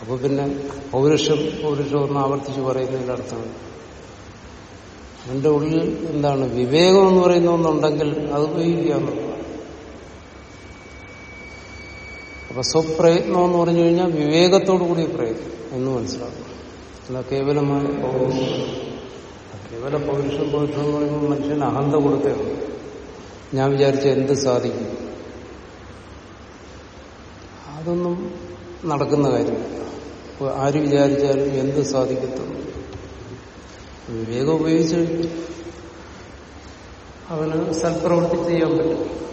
അപ്പൊ പിന്നെ പൗരുഷം പൗരുഷം ഒന്ന് ആവർത്തിച്ച് പറയുന്നതിന്റെ അർത്ഥം അവന്റെ ഉള്ളിൽ എന്താണ് വിവേകം എന്ന് പറയുന്ന ഒന്നുണ്ടെങ്കിൽ അത് ഉപയോഗിക്കാമെന്നുള്ളതാണ് അപ്പൊ സ്വപ്രയത്നം എന്ന് പറഞ്ഞു കഴിഞ്ഞാൽ വിവേകത്തോടു കൂടി പ്രയത്നം എന്ന് മനസ്സിലാക്കണം. അല്ല കേവലമായ കേവല പൗരുഷം പൗരുഷം എന്ന് പറയുമ്പോൾ മനുഷ്യന് അഹന്ത കൊടുത്തേ ഞാൻ വിചാരിച്ച എന്ത് സാധിക്കും? അതൊന്നും നടക്കുന്ന കാര്യമില്ല. ആര് വിചാരിച്ചാലും എന്ത് സാധിക്കത്തുള്ളൂ? വിവേകം ഉപയോഗിച്ച് അവന് സൽപ്രവൃത്തി ചെയ്യാൻ പറ്റും.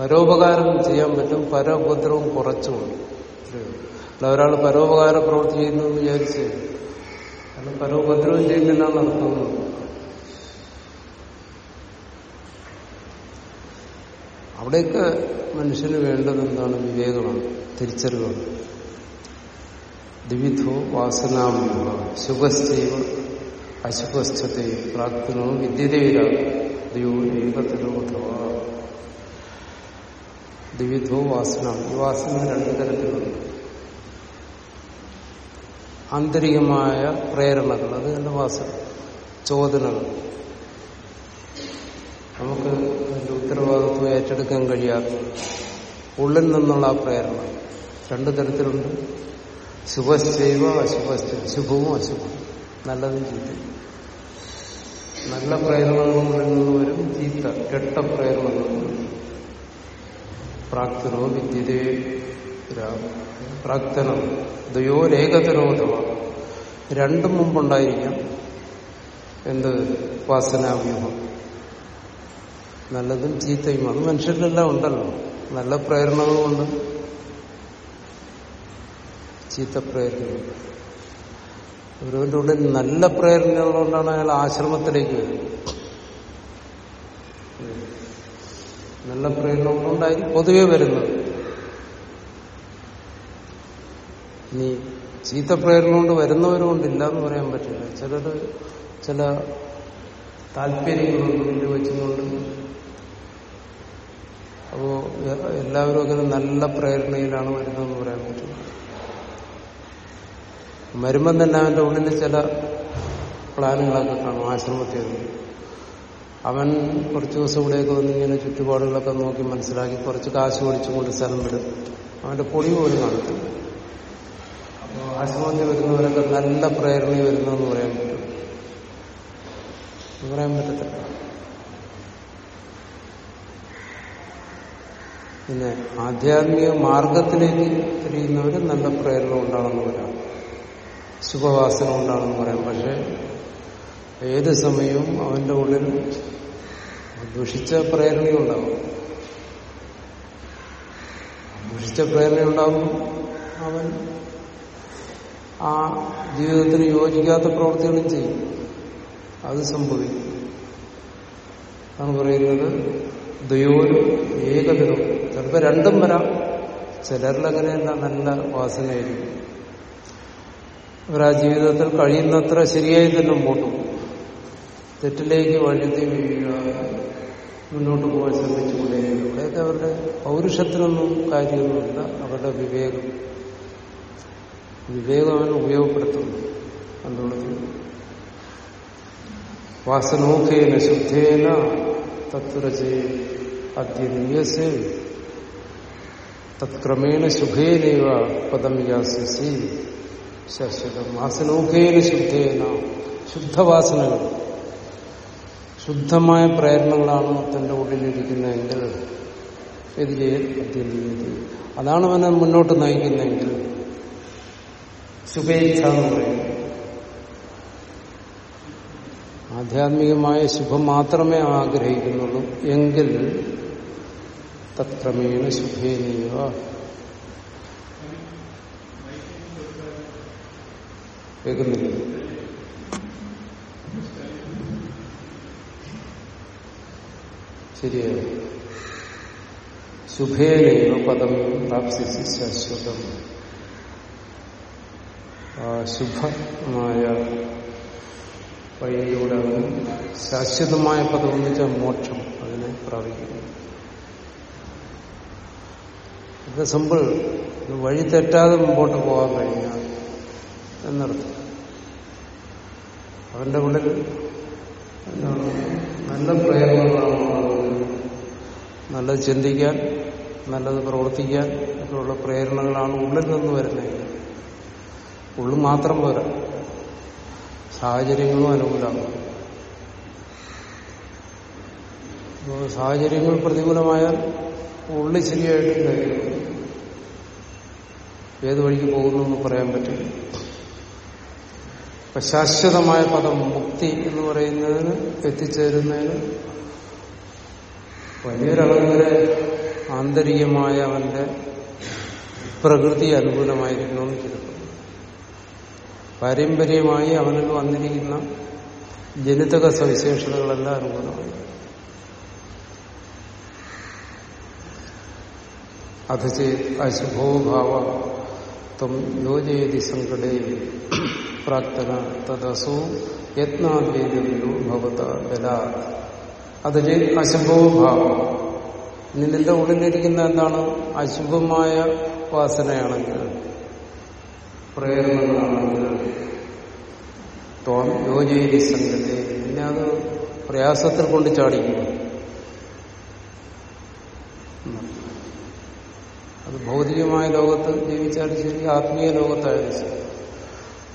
പരോപകാരം ചെയ്യാൻ പറ്റും. പരോപദ്രവം കുറച്ചുകൊണ്ട്. അല്ല ഒരാൾ പരോപകാര പ്രവൃത്തി ചെയ്യുന്നു എന്ന് വിചാരിച്ച് കാരണം പരോപദ്രവം ചെയ്യുന്നില്ല നടത്തുന്നു അവിടെയൊക്കെ മനുഷ്യന് വേണ്ടത് എന്താണ്? വിവേകമാണ് തിരിച്ചറിവാണ്. ദ്വിവിധോ വാസനാമ ശുഭസ്ഥൈവ അശുഭസ്ഥത്തെ പ്രാപ്തനോ വിദ്യതയിലോ ഏകത്തിലോധവ ദ്വിവിധോ വാസന. ഈ വാസന രണ്ടു തരത്തിലുണ്ട്. ആന്തരികമായ പ്രേരണകൾ. അത് എന്റെ വാസന. ചോദനകൾ. നമുക്ക് അതിന്റെ ഉത്തരവാദിത്വം ഏറ്റെടുക്കാൻ കഴിയാത്ത ഉള്ളിൽ നിന്നുള്ള ആ പ്രേരണ. രണ്ടു തരത്തിലുണ്ട്. ശുഭശൈവ അശുഭസ്ഥ ശുഭവും അശുഭവും നല്ലതും ചീത്തയും നല്ല പ്രേരണകളും നിന്ന് വരും ചീത്ത. കെട്ട പ്രേരണകളും പ്രാക്തനോ വിദ്യതേ പ്രാക്തനം അഥവാ രണ്ടും മുമ്പുണ്ടായിരിക്കാം. എന്ത്? വാസനാവ്യൂഹം. നല്ലതും ചീത്തയും അത് മനുഷ്യരിലെല്ലാം ഉണ്ടല്ലോ. നല്ല പ്രേരണകളുമുണ്ട് ചീത്ത പ്രേരണ ഗുരുവിന്റെ ഉള്ളിൽ നല്ല പ്രേരണകളുകൊണ്ടാണ് അയാൾ ആശ്രമത്തിലേക്ക് വരുന്നത് നല്ല പ്രേരണകളുണ്ടായിരിക്കും പൊതുവെ വരുന്നത്. ഇനി ചീത്ത പ്രേരണ കൊണ്ട് വരുന്നവരും കൊണ്ടില്ല എന്ന് പറയാൻ പറ്റില്ല. ചിലർ ചില താല്പര്യങ്ങളുണ്ട് വെച്ചുകൊണ്ട് അപ്പോ എല്ലാവരും അങ്ങനെ നല്ല പ്രേരണയിലാണ് വരുന്നതെന്ന് പറയാൻ പറ്റില്ല. വരുമ്പം തന്നെ അവന്റെ ഉള്ളിൽ ചില പ്ലാനുകളൊക്കെ കാണും ആശ്രമത്തിൽ അവൻ കുറച്ച് ദിവസം ഇവിടെയൊക്കെ വന്ന് ഇങ്ങനെ ചുറ്റുപാടുകളൊക്കെ നോക്കി മനസ്സിലാക്കി കുറച്ച് കാശ് മേടിച്ചുകൊണ്ട് സ്ഥലം വിടും. അവന്റെ പൊടി പോലും കാണത്തില്ല. ആശ്രമത്തിൽ വരുന്നവരൊക്കെ നല്ല പ്രേരണ വരുന്നതെന്ന് പറയാൻ പറ്റും. പറയാൻ പറ്റത്തില്ല. പിന്നെ ആധ്യാത്മിക മാർഗത്തിലേക്ക് തിരിയുന്നവർ നല്ല പ്രേരണ ഉണ്ടാകുന്നവരാണ് ശുഭവാസന കൊണ്ടാണെന്ന് പറയാം. പക്ഷെ ഏത് സമയവും അവന്റെ ഉള്ളിൽ ദുഷിച്ച പ്രേരണയുണ്ടാവും ദുഷിച്ച പ്രേരണയുണ്ടാവും അവൻ ആ ജീവിതത്തിന് യോജിക്കാത്ത പ്രവൃത്തികളും ചെയ്യും. അത് സംഭവിക്കും. അതാണ് പറയുന്നത് ദയോരും ഏകദിനവും. ചിലപ്പോൾ രണ്ടും വരാം. ചിലരിലങ്ങനെയല്ല നല്ല വാസനയായിരിക്കും. അവർ ആ ജീവിതത്തിൽ കഴിയുന്നത്ര ശരിയായി തന്നെ മുമ്പോട്ട് പോകും. തെറ്റിലേക്ക് വഴുതി വീഴുക മുന്നോട്ട് പോകാൻ ശ്രമിച്ചുകൊണ്ടേ ഇവിടെയൊക്കെ അവരുടെ പൗരുഷത്തിനൊന്നും കാര്യമൊന്നുമില്ല അവരുടെ വിവേകം. വിവേകം അവൻ ഉപയോഗപ്പെടുത്തുന്നു. എന്നുള്ളത് വാസനോഖേന ശുദ്ധേന തത്വരചേ അദ്യനീയസേ. തത്ക്രമേണ സുഖേനൈവ പദം യാസ്യസി. ശാശ്വതം വാസനോഖേന ശുദ്ധേന ശുദ്ധവാസനകൾ. ശുദ്ധമായ പ്രയത്നങ്ങളാണ് തന്റെ ഉള്ളിലിരിക്കുന്നതെങ്കിൽ ഇത് ചെയ്ത് അതാണ് അവനെ മുന്നോട്ട് നയിക്കുന്നതെങ്കിൽ ശുഭേച്ഛ എന്ന് പറയും. ആധ്യാത്മികമായ ശുഭം മാത്രമേ ആഗ്രഹിക്കുന്നുള്ളൂ. എങ്കിൽ തത്ക്രമേണ ശുഭേനീവ. കേൾക്കുന്നില്ല ശരിയായി ശുഭേനൈവ പദം പ്രാപ്സിസി ശാശ്വതം ആ ശുഭമായ വഴിയിലൂടെ അവൻ ശാശ്വതമായ പദം എന്ന് വെച്ചാൽ മോക്ഷം. അതിനെ പ്രാപിക്കുന്നു. ഇത് സിമ്പിൾ. ഇത് വഴി തെറ്റാതെ മുമ്പോട്ട് പോകാൻ കഴിഞ്ഞാൽ എന്നർത്ഥം. അവന്റെ ഉള്ളിൽ എന്താണ്? നല്ല പ്രേരണകളാണ് നല്ലത് ചിന്തിക്കാൻ നല്ലത് പ്രവർത്തിക്കാൻ ഒക്കെയുള്ള പ്രേരണകളാണ് ഉള്ളിൽ നിന്ന് വരുന്നത്. ഉള്ളു മാത്രം പോരാ. സാഹചര്യങ്ങളും അനുകൂലമാണ്. സാഹചര്യങ്ങൾ പ്രതികൂലമായാൽ ഉള്ളി ശരിയായിട്ട് ഏത് വഴിക്ക് പോകുന്നു എന്ന് പറയാൻ പറ്റില്ല. അപ്പൊ ശാശ്വതമായ പദം മുക്തി എന്ന് പറയുന്നതിന് എത്തിച്ചേരുന്നതിന് വലിയൊരളവ് വരെ ആന്തരികമായ അവന്റെ പ്രകൃതി അനുകൂലമായിരിക്കണമെന്ന് ചുരുക്കം പാരമ്പര്യമായി അവനിൽ വന്നിരിക്കുന്ന ജനിതക സവിശേഷതകളെല്ലാം അനുകൂലമായി. അത് ചെയ്ത് അശുഭോ ഭാവ ത്വം യോജയതി സങ്കടേ പ്രാക്തന തദസോ യത്നാദ്വേദവിയോ ഭവത ബല അതിൽ ചേത് അശുഭോ ഭാവം ഇനി നിന്റെ ഉള്ളിലിരിക്കുന്ന എന്താണ്? അശുഭമായ വാസനയാണെങ്കിൽ പ്രേരണകളാണെങ്കിൽ ത്വം യോജയതി സങ്കടേ പിന്നെ അത് പ്രയാസത്തിൽ കൊണ്ട് ചാടിക്കുന്നു അത് ഭൗതികമായ ലോകത്ത് ജീവിച്ചാലും ശരി ആത്മീയ ലോകത്തായാലും ശരി.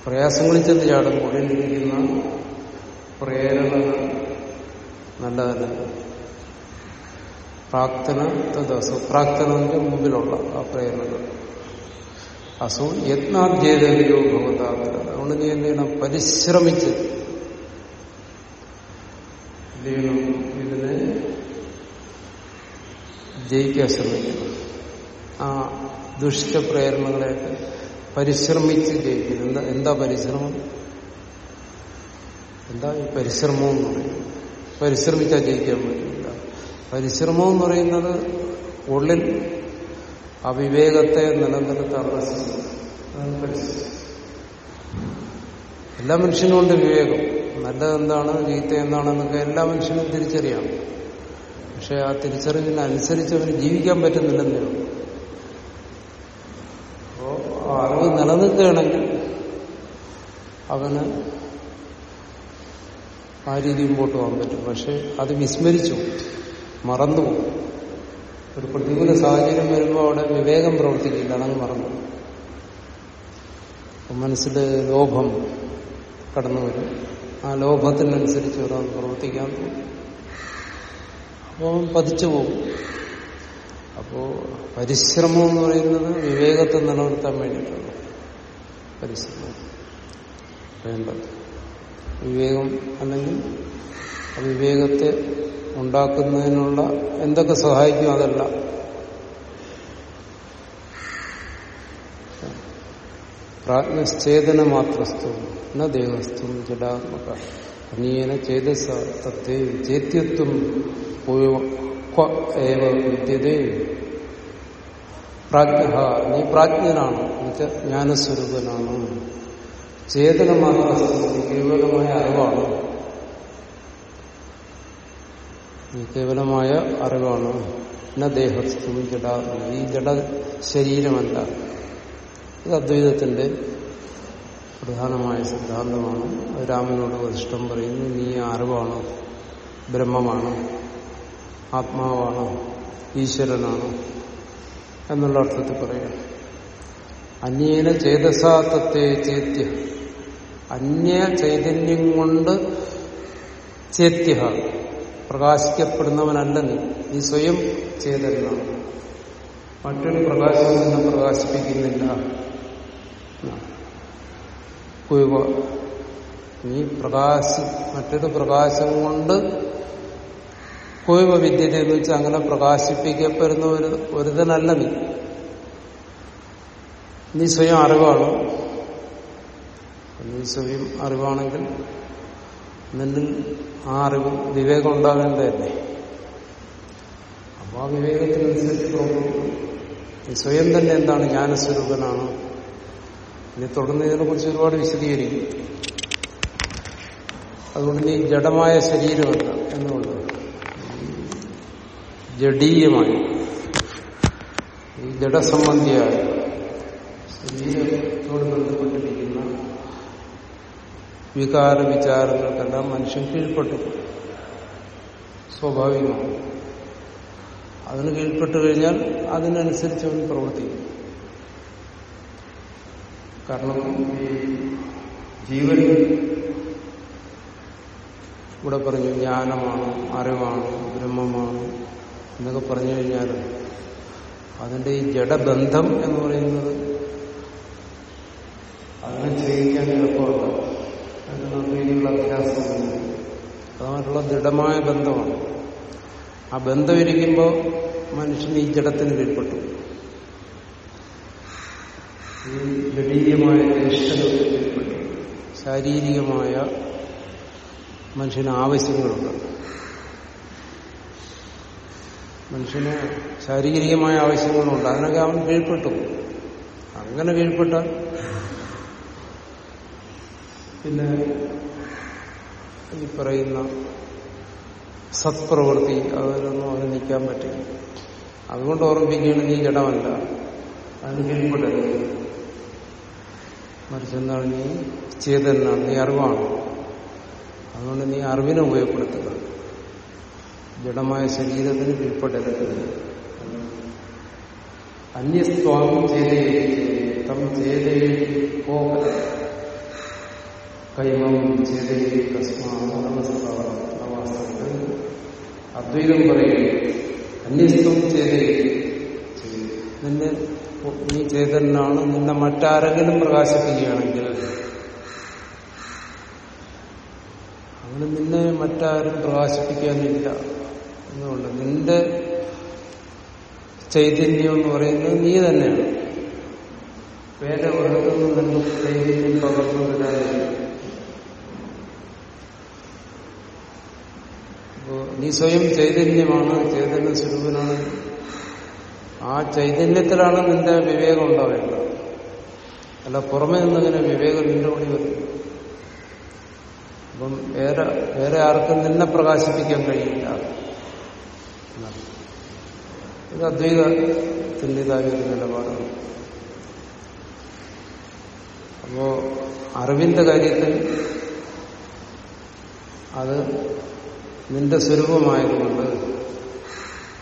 പ്രയാസങ്ങളിൽ ചെന്ന് ചാടും ഉള്ളിലിരിക്കുന്ന പ്രേരണകൾ നല്ലതല്ല. പ്രാക്തന തദസു പ്രാക്തനന്റെ മുമ്പിലുള്ള ആ പ്രേരണകൾ. അസു യത്നാധ്യേതയോ ഭഗവതാത്ര അതുകൊണ്ട് നീ എന്ത് ചെയ്യണം? പരിശ്രമിച്ച്. ഇതിനെ ജയിക്കാൻ ശ്രമിക്കണം. ആ ദുഷിച്ച പ്രേരണകളെയൊക്കെ പരിശ്രമിച്ച് ജയിക്കുന്നു. എന്താ എന്താ പരിശ്രമം? എന്താ ഈ പരിശ്രമം എന്ന് പറയുന്നത്? പരിശ്രമിച്ചാൽ ജയിക്കാൻ പറ്റില്ല. പരിശ്രമം എന്ന് പറയുന്നത് ഉള്ളിൽ അവിവേകത്തെ നിലനിർത്താനുള്ള ശ്രമം അതാണ് പരിശ്രമം. എല്ലാ മനുഷ്യനും ഉണ്ട് വിവേകം. നല്ലതെന്താണ് ചീത്ത എന്താണെന്നൊക്കെ എല്ലാ മനുഷ്യനും തിരിച്ചറിയാം പക്ഷെ ആ തിരിച്ചറിവിനനുസരിച്ച് അവന് ജീവിക്കാൻ പറ്റുന്നില്ലെന്നേ ഉള്ളൂ അപ്പോ ആ അറിവ് നിലനിൽക്കുകയാണെങ്കിൽ അവന് ആ രീതി മുമ്പോട്ട് പോകാൻ പറ്റും. പക്ഷെ അത് വിസ്മരിച്ചു മറന്നു ഒരു പ്രതികൂല സാഹചര്യം വരുമ്പോൾ അവിടെ വിവേകം പ്രവർത്തിക്കില്ല. അതങ്ങ് മറന്നു മനസ്സിൽ ലോഭം കടന്നു വരും. ആ ലോഭത്തിനനുസരിച്ച് ഒരാൾ പ്രവർത്തിക്കാൻ പോകും അപ്പോൾ പതിച്ചു പോകും അപ്പോൾ പരിശ്രമം എന്ന് പറയുന്നത് വിവേകത്തെ നിലനിർത്താൻ വേണ്ടിയിട്ടാണ്. പരിശ്രമം വിവേകം അല്ലെങ്കിൽ വിവേകത്തെ ഉണ്ടാക്കുന്നതിനുള്ള എന്തൊക്കെ സഹായിക്കും അതല്ല. പ്രാജ്ഞേതന മാത്രസ്തു എന്ന ദേഹസ്ഥം ജഡാത്മക അനീയന ചേതസ തത്തേ ചേത്യത്വം ഏവ വിദ്യതേ പ്രാജ്ഞ നീ പ്രാജ്ഞനാണ് എന്നുവെച്ചാൽ ജ്ഞാനസ്വരൂപനാണ്. ചേതനമായ മാത്രം കേവലമായ അറിവാണ്. കേവലമായ അറിവാണ്. എന്നാ ദേഹസ്തു ജഡ ഈ ജഡ ശരീരമല്ല. ഇത് അദ്വൈതത്തിന്റെ പ്രധാനമായ സിദ്ധാന്തമാണ്. രാമനോട് ഇഷ്ടം പറയുന്നു നീ അറിവാണ് ബ്രഹ്മമാണ് ആത്മാവാണ് ഈശ്വരനാണ്. എന്നുള്ള അർത്ഥത്തിൽ പറയാം അന്യേന ചേതസാത്തത്തെ ചേത്യ. അന്യ ചൈതന്യം കൊണ്ട് ചേത്യ. പ്രകാശിക്കപ്പെടുന്നവനല്ല നീ. നീ സ്വയം ചേതനാണ് മറ്റൊരു പ്രകാശം നിന്നെ പ്രകാശിപ്പിക്കുന്നില്ല. നീ പ്രകാശി മറ്റൊരു പ്രകാശം കൊണ്ട് കുവ വിദ്യതയെ എന്ന് അങ്ങനെ പ്രകാശിപ്പിക്കപ്പെടുന്ന ഒരു ഒരുതനല്ല നീ. നീ സ്വയം അറിവാണ്. നീ സ്വയം അറിവാണെങ്കിൽ നിന്നിൽ ആ അറിവ് വിവേകം ഉണ്ടാകേണ്ടതല്ലേ? അപ്പോൾ ആ വിവേകത്തിനനുസരിച്ച് തോന്നുന്നു നീ സ്വയം തന്നെ എന്താണ് ജ്ഞാനസ്വരൂപനാണ്. ഇനി തുടർന്ന് ഇതിനെക്കുറിച്ച് ഒരുപാട് വിശദീകരിക്കും. അതുകൊണ്ട് നീ ജഡമായ ശരീരമല്ല എന്നുകൊണ്ട് ജഡീയമായി. ഈ ജഡസംബന്ധിയായ ശരീരത്തോട് ബന്ധപ്പെട്ടിരിക്കുന്ന വികാര വിചാരങ്ങൾക്കെല്ലാം മനുഷ്യൻ കീഴ്പ്പെട്ടു. സ്വാഭാവികമാണ്. അതിന് കീഴ്പ്പെട്ട് കഴിഞ്ഞാൽ അതിനനുസരിച്ച് അവൻ പ്രവർത്തിക്കും. കാരണം ഈ ജീവൻ ഇവിടെ പറഞ്ഞു ജ്ഞാനമാണ് അറിവാണ് ബ്രഹ്മമാണ്. എന്നൊക്കെ പറഞ്ഞു കഴിഞ്ഞാൽ അതിന്റെ ഈ ജഡബന്ധം എന്ന് പറയുന്നത് അതിനെ ചെയ്യിക്കാൻ എളുപ്പമല്ല അതിനുള്ള രീതിയിലുള്ള അഭ്യാസമൊന്നും അതുമായിട്ടുള്ള ദൃഢമായ ബന്ധമാണ്. ആ ബന്ധം ഇരിക്കുമ്പോൾ മനുഷ്യൻ ഈ ജഡത്തിന് കീഴ്പ്പെട്ടു. ഈ ജടീയമായ നിഷ്ഠകൾക്ക് കീഴ്പ്പെട്ടു. ശാരീരികമായ മനുഷ്യന് ആവശ്യങ്ങളുണ്ട്. മനുഷ്യന് ശാരീരികമായ ആവശ്യങ്ങളുണ്ട്. അതിനൊക്കെ അവൻ കീഴ്പ്പെട്ടു. അങ്ങനെ കീഴ്പ്പെട്ട? പിന്നെ ഈ പറയുന്ന സത്പ്രവൃത്തി അതിലൊന്നും അവന് നിൽക്കാൻ പറ്റില്ല. അതുകൊണ്ട് ഓർമ്മിപ്പിക്കുകയാണ് നീ ജഡമല്ല. അതിന് കീഴ്പ്പെട്ടത് മറിച്ചെന്താണ്? നീ ചേതനാണ് നീ അറിവാണ്. അതുകൊണ്ട് നീ അറിവിനെ ഉപയോഗപ്പെടുത്തുക. ജഡമായ ശരീരത്തിന് കീഴ്പ്പെടരുത്. അന്യസ്വാമി ചെയ്തേ തം പോകല. കൈമം ചെയ്തേ തസ്മാവസ്ഥ അദ്വൈതം പറയുക അന്യസ്വം ചെയ്തേ നിന്നെ നീ ചേതനാണ് നിന്നെ മറ്റാരെങ്കിലും പ്രകാശിപ്പിക്കുകയാണെങ്കിൽ. അങ്ങനെ നിന്നെ മറ്റാരും പ്രകാശിപ്പിക്കാനില്ല. എന്നുകൊണ്ട് നിന്റെ ചൈതന്യം എന്ന് പറയുന്നത് നീ തന്നെയാണ്. വേറെ ഒരിടത്തൊന്നും നിന്റെ ചൈതന്യം പകർന്നു വരാനില്ല അപ്പോ നീ സ്വയം ചൈതന്യമാണ് ചൈതന്യ സ്വരൂപനാണ്. ആ ചൈതന്യത്തിലാണ് നിന്റെ വിവേകം ഉണ്ടാവേണ്ടത്. അല്ല പുറമേ നിന്നിങ്ങനെ വിവേകം നിന്റെ കൂടി വരും. അപ്പം വേറെ വേറെ ആർക്കും നിന്നെ പ്രകാശിപ്പിക്കാൻ കഴിയില്ല. ഇത് അദ്വൈതത്തിന്റെതായ ഒരു നിലപാടാണ് അപ്പോ അറിവിന്റെ കാര്യത്തിൽ അത് നിന്റെ സ്വരൂപമായതുകൊണ്ട്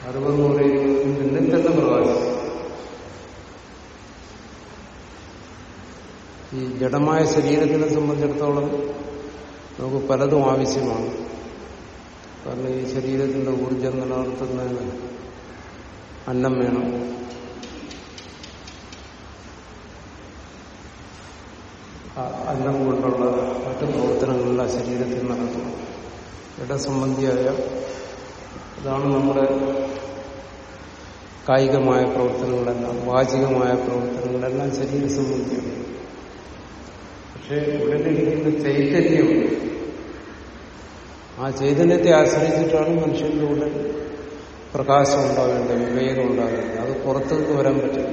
അറിവെന്ന് പറയുന്നത് നിന്നിൽ തന്നെ പ്രകാശം. ഈ ജഡമായ ശരീരത്തിനെ സംബന്ധിച്ചിടത്തോളം നമുക്ക് പലതും ആവശ്യമാണ്. കാരണം ഈ ശരീരത്തിന്റെ ഊർജം നിലനിർത്തുന്നതിന് അന്നം വേണം. അന്നം കൊണ്ടുള്ള മറ്റു പ്രവർത്തനങ്ങളിൽ ആ ശരീരത്തിൽ നടക്കുന്നു ഇടസംബന്ധിയായ ഇതാണ് നമ്മുടെ കായികമായ പ്രവർത്തനങ്ങളെല്ലാം വാചികമായ പ്രവർത്തനങ്ങളെല്ലാം ശരീര സംബന്ധിയാണ്. പക്ഷേ ഉള്ളിലിരിക്കുന്ന ചൈതന്യം ആ ചൈതന്യത്തെ ആശ്രയിച്ചിട്ടാണ് മനുഷ്യന്റെ ഉള്ളിൽ പ്രകാശം ഉണ്ടാകേണ്ടത് വിവേകം ഉണ്ടാകേണ്ടത്. അത് പുറത്തുനിന്ന് വരാൻ പറ്റില്ല.